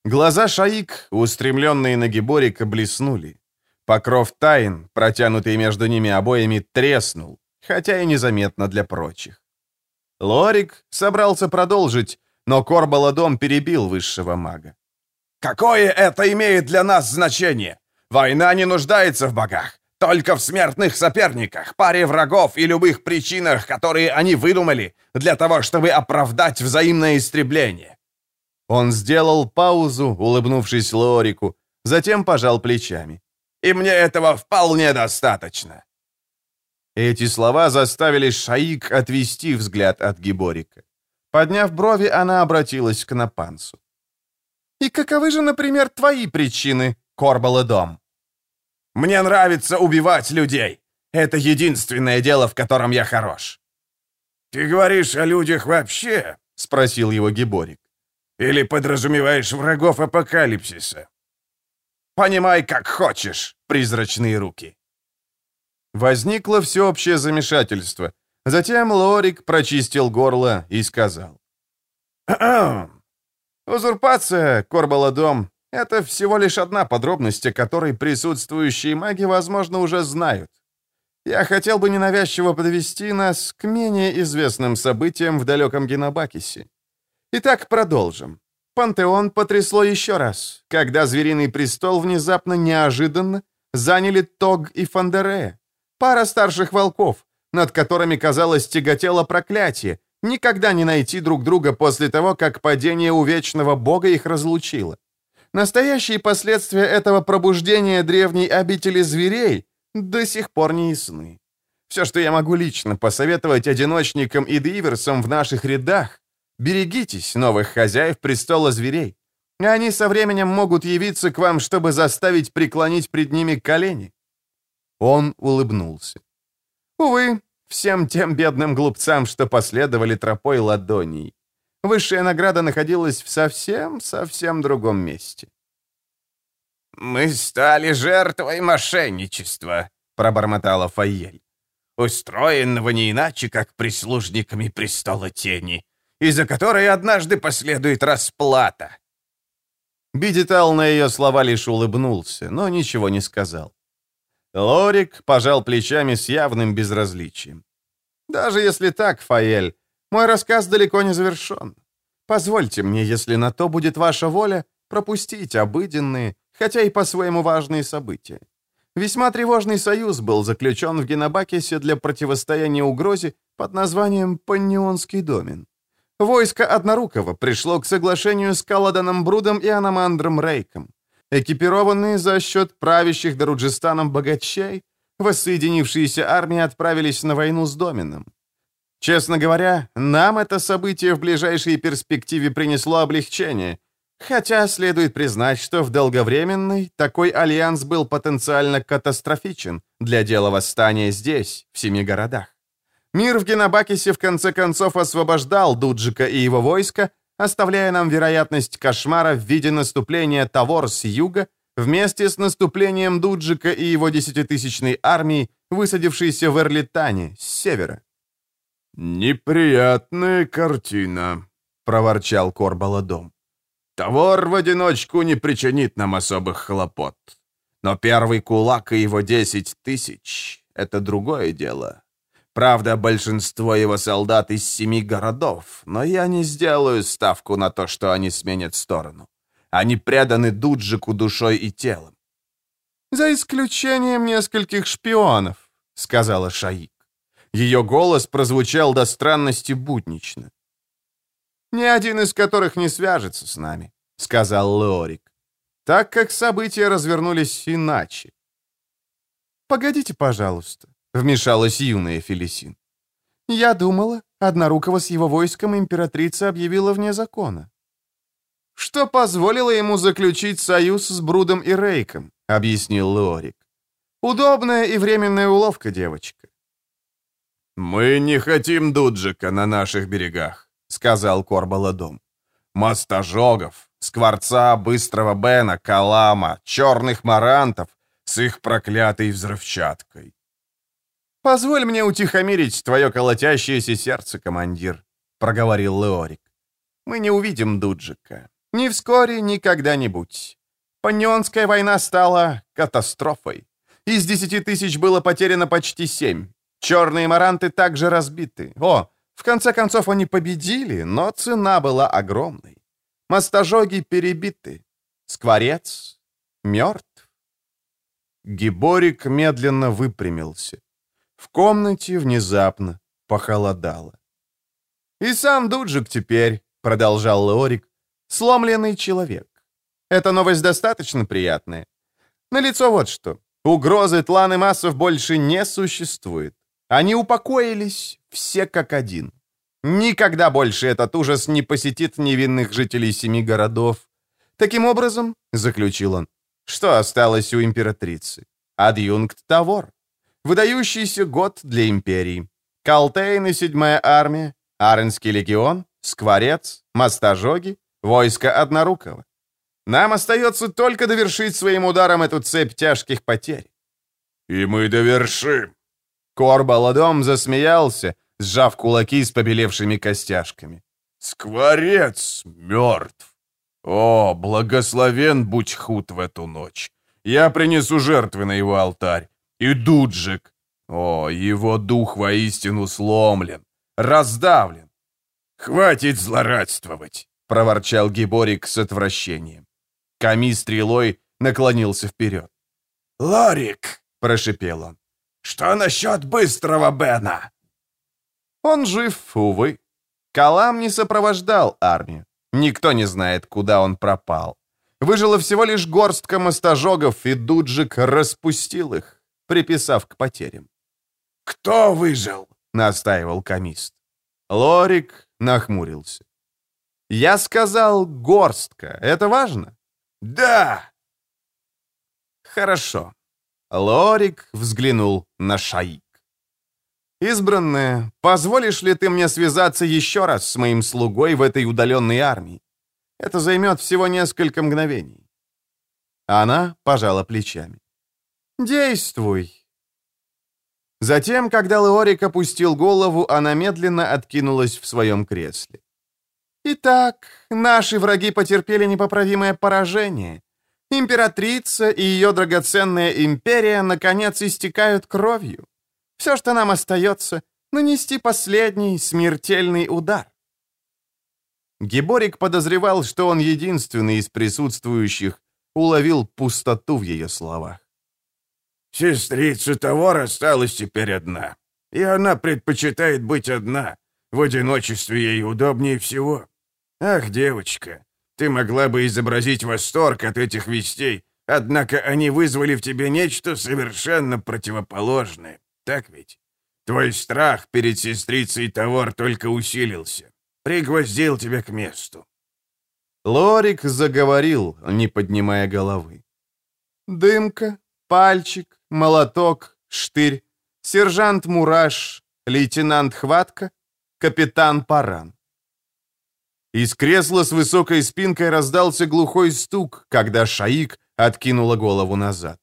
Глаза Шаик, устремленные на Гиборика, блеснули. Покров тайн, протянутый между ними обоями, треснул, хотя и незаметно для прочих. Лорик собрался продолжить, но Корбаладом перебил высшего мага. «Какое это имеет для нас значение? Война не нуждается в богах, только в смертных соперниках, паре врагов и любых причинах, которые они выдумали для того, чтобы оправдать взаимное истребление». Он сделал паузу, улыбнувшись Лорику, затем пожал плечами. «И мне этого вполне достаточно». Эти слова заставили Шаик отвести взгляд от Гиборика. Подняв брови, она обратилась к Напансу. «И каковы же, например, твои причины, Корбал дом?» «Мне нравится убивать людей. Это единственное дело, в котором я хорош». «Ты говоришь о людях вообще?» — спросил его Гиборик. «Или подразумеваешь врагов апокалипсиса?» «Понимай, как хочешь, призрачные руки». Возникло всеобщее замешательство. Затем Лорик прочистил горло и сказал. «Узурпация, Корбаладом, это всего лишь одна подробность, о которой присутствующие маги, возможно, уже знают. Я хотел бы ненавязчиво подвести нас к менее известным событиям в далеком Генобакисе. Итак, продолжим. Пантеон потрясло еще раз, когда Звериный престол внезапно неожиданно заняли Тог и Фандерея, пара старших волков, над которыми, казалось, тяготело проклятие, никогда не найти друг друга после того, как падение у вечного бога их разлучило. Настоящие последствия этого пробуждения древней обители зверей до сих пор не ясны. Все, что я могу лично посоветовать одиночникам и диверсам в наших рядах, берегитесь новых хозяев престола зверей. Они со временем могут явиться к вам, чтобы заставить преклонить пред ними колени. Он улыбнулся. Увы, всем тем бедным глупцам, что последовали тропой ладоней. Высшая награда находилась в совсем-совсем другом месте. «Мы стали жертвой мошенничества», — пробормотала Фаель. «Устроенного не иначе, как прислужниками престола тени, из-за которой однажды последует расплата». Бидитал на ее слова лишь улыбнулся, но ничего не сказал. Лорик пожал плечами с явным безразличием. «Даже если так, Фаэль, мой рассказ далеко не завершен. Позвольте мне, если на то будет ваша воля, пропустить обыденные, хотя и по-своему важные события. Весьма тревожный союз был заключен в Генобакисе для противостояния угрозе под названием Паннионский домен. Войско Однорукого пришло к соглашению с Каладаном Брудом и Аномандром Рейком. Экипированные за счет правящих Даруджистаном богачей, воссоединившиеся армии отправились на войну с Домином. Честно говоря, нам это событие в ближайшей перспективе принесло облегчение, хотя следует признать, что в долговременной такой альянс был потенциально катастрофичен для дела восстания здесь, в семи городах. Мир в Генобакисе в конце концов освобождал Дуджика и его войско, оставляя нам вероятность кошмара в виде наступления Тавор с юга вместе с наступлением Дуджика и его десятитысячной армии, высадившейся в Эрлитане с севера. «Неприятная картина», — проворчал Корбаладом. «Тавор в одиночку не причинит нам особых хлопот. Но первый кулак и его десять тысяч — это другое дело. Правда, большинство его солдат из семи городов, но я не сделаю ставку на то, что они сменят сторону. Они преданы Дуджику душой и телом. «За исключением нескольких шпионов», — сказала Шаик. Ее голос прозвучал до странности буднично. «Ни один из которых не свяжется с нами», — сказал Леорик, «так как события развернулись иначе». «Погодите, пожалуйста», — вмешалась юная Фелисин. «Я думала, Однорукого с его войском императрица объявила вне закона». «Что позволило ему заключить союз с Брудом и Рейком», — объяснил Леорик. «Удобная и временная уловка, девочка». «Мы не хотим Дуджика на наших берегах», — сказал Корбаладом. «Мостожогов, Скворца, Быстрого Бена, Калама, Черных Марантов с их проклятой взрывчаткой. «Позволь мне утихомирить твое колотящееся сердце, командир», — проговорил Леорик. «Мы не увидим Дуджика. Ни вскоре, ни когда-нибудь. Панионская война стала катастрофой. Из десяти тысяч было потеряно почти семь. Черные маранты также разбиты. О, в конце концов они победили, но цена была огромной. Мостожоги перебиты. Скворец мертв. Гиборик медленно выпрямился. В комнате внезапно похолодало. «И сам Дуджик теперь», — продолжал Леорик, — «сломленный человек. Эта новость достаточно приятная. На лицо вот что. Угрозы тланы массов больше не существует. Они упокоились все как один. Никогда больше этот ужас не посетит невинных жителей семи городов. Таким образом, — заключил он, — что осталось у императрицы? Адъюнкт Тавор. Выдающийся год для империи. Калтейн и седьмая армия, Аренский легион, Скворец, Мостожоги, войско Однорукого. Нам остается только довершить своим ударом эту цепь тяжких потерь. «И мы довершим!» Корбаладом засмеялся, сжав кулаки с побелевшими костяшками. «Скворец мертв! О, благословен будь худ в эту ночь! Я принесу жертвы на его алтарь. И Дуджик. О, его дух воистину сломлен, раздавлен. «Хватит злорадствовать!» — проворчал Гиборик с отвращением. Ками стрелой наклонился вперед. «Лорик!» — прошипел он. «Что насчет быстрого Бена?» Он жив, увы. Калам не сопровождал армию. Никто не знает, куда он пропал. Выжило всего лишь горстка мостожогов, и Дуджик распустил их приписав к потерям. «Кто выжил?» — настаивал комист. Лорик нахмурился. «Я сказал горстка. Это важно?» «Да!» «Хорошо». Лорик взглянул на Шаик. Избранная, позволишь ли ты мне связаться еще раз с моим слугой в этой удаленной армии? Это займет всего несколько мгновений». Она пожала плечами. «Действуй». Затем, когда Леорик опустил голову, она медленно откинулась в своем кресле. «Итак, наши враги потерпели непоправимое поражение. Императрица и ее драгоценная империя наконец истекают кровью. Все, что нам остается, нанести последний смертельный удар. Геборик подозревал, что он единственный из присутствующих уловил пустоту в ее словах. «Сестрица Тавор осталась теперь одна, и она предпочитает быть одна. В одиночестве ей удобнее всего. Ах, девочка, ты могла бы изобразить восторг от этих вестей, однако они вызвали в тебе нечто совершенно противоположное. Так ведь? Твой страх перед сестрицей Тавор только усилился. Пригвоздил тебя к месту. Лорик заговорил, не поднимая головы. Дымка, пальчик, молоток, штырь, сержант Мураш, лейтенант Хватка, капитан Паран. Из кресла с высокой спинкой раздался глухой стук, когда Шаик откинула голову назад.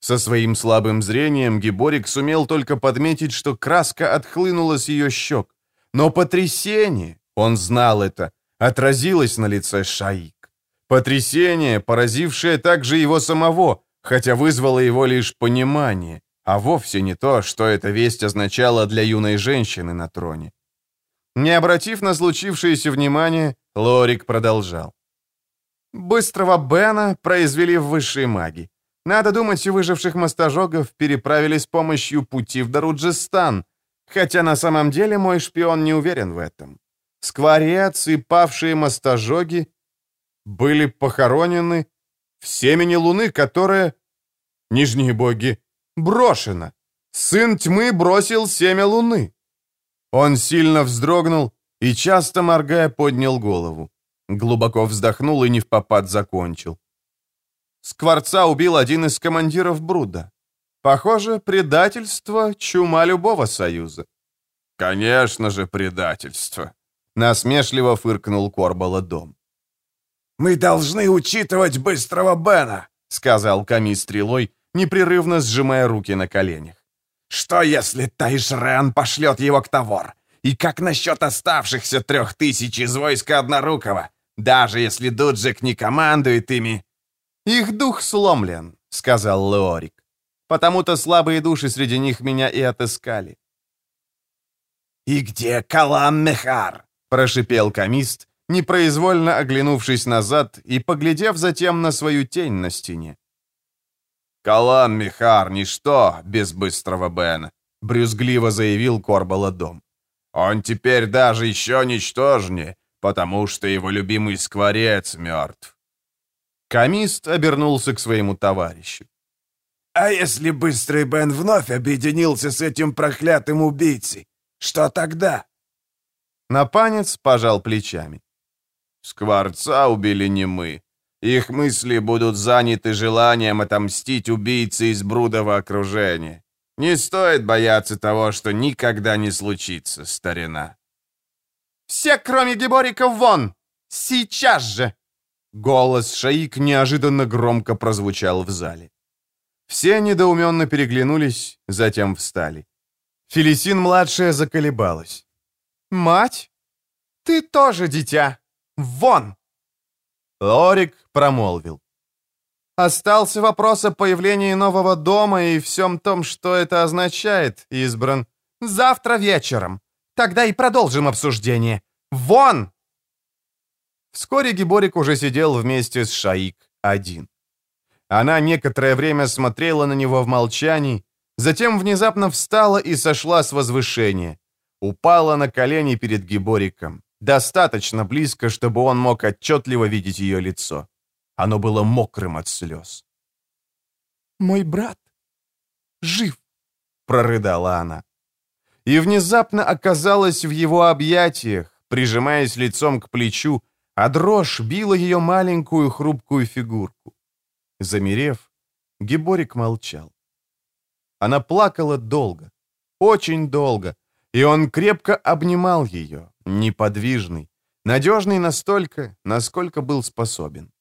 Со своим слабым зрением Гиборик сумел только подметить, что краска отхлынула с ее щек. Но потрясение, он знал это, отразилось на лице Шаик. Потрясение, поразившее также его самого, хотя вызвало его лишь понимание, а вовсе не то, что эта весть означала для юной женщины на троне. Не обратив на случившееся внимание, Лорик продолжал. Быстрого Бена произвели в высшей маги. Надо думать, выживших мастожогов переправили с помощью пути в Даруджистан, хотя на самом деле мой шпион не уверен в этом. Скворец и павшие мастожоги были похоронены в семени луны, которая, нижние боги, брошена. Сын тьмы бросил семя луны. Он сильно вздрогнул и, часто моргая, поднял голову. Глубоко вздохнул и не в попад закончил. Скворца убил один из командиров Бруда. Похоже, предательство — чума любого союза. «Конечно же, предательство!» — насмешливо фыркнул Корбала дом. «Мы должны учитывать быстрого Бена», — сказал Ками стрелой, непрерывно сжимая руки на коленях. Что, если Тайшрен пошлет его к Тавор? И как насчет оставшихся трех тысяч из войска Однорукого? Даже если Дуджик не командует ими...» «Их дух сломлен», — сказал Леорик. «Потому-то слабые души среди них меня и отыскали». «И где Калан Мехар?» — прошипел комист, непроизвольно оглянувшись назад и поглядев затем на свою тень на стене. «Калан Михар, ничто без быстрого Бена», — брюзгливо заявил Корбаладом. «Он теперь даже еще ничтожнее, потому что его любимый скворец мертв». Камист обернулся к своему товарищу. «А если быстрый Бен вновь объединился с этим проклятым убийцей, что тогда?» Напанец пожал плечами. «Скворца убили не мы. Их мысли будут заняты желанием отомстить убийце из брудого окружения. Не стоит бояться того, что никогда не случится, старина. «Все, кроме Геборика, вон! Сейчас же!» Голос Шаик неожиданно громко прозвучал в зале. Все недоуменно переглянулись, затем встали. Фелисин-младшая заколебалась. «Мать? Ты тоже дитя! Вон!» Лорик промолвил. Остался вопрос о появлении нового дома и всем том, что это означает, избран. Завтра вечером. Тогда и продолжим обсуждение. Вон! Вскоре Гиборик уже сидел вместе с Шаик один. Она некоторое время смотрела на него в молчании, затем внезапно встала и сошла с возвышения. Упала на колени перед Гибориком. Достаточно близко, чтобы он мог отчетливо видеть ее лицо. Оно было мокрым от слез. «Мой брат жив», — прорыдала она. И внезапно оказалась в его объятиях, прижимаясь лицом к плечу, а дрожь била ее маленькую хрупкую фигурку. Замерев, Геборик молчал. Она плакала долго, Очень долго. И он крепко обнимал ее, неподвижный, надежный настолько, насколько был способен.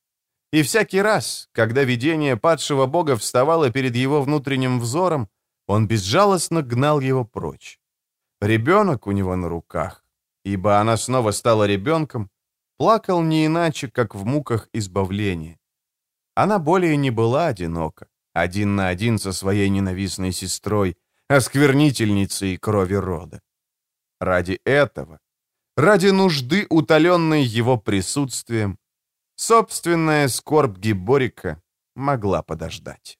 И всякий раз, когда видение падшего бога вставало перед его внутренним взором, он безжалостно гнал его прочь. Ребенок у него на руках, ибо она снова стала ребенком, плакал не иначе, как в муках избавления. Она более не была одинока, один на один со своей ненавистной сестрой, осквернительницей крови рода. Ради этого, ради нужды, утоленной его присутствием, собственная скорбь Гиборика могла подождать.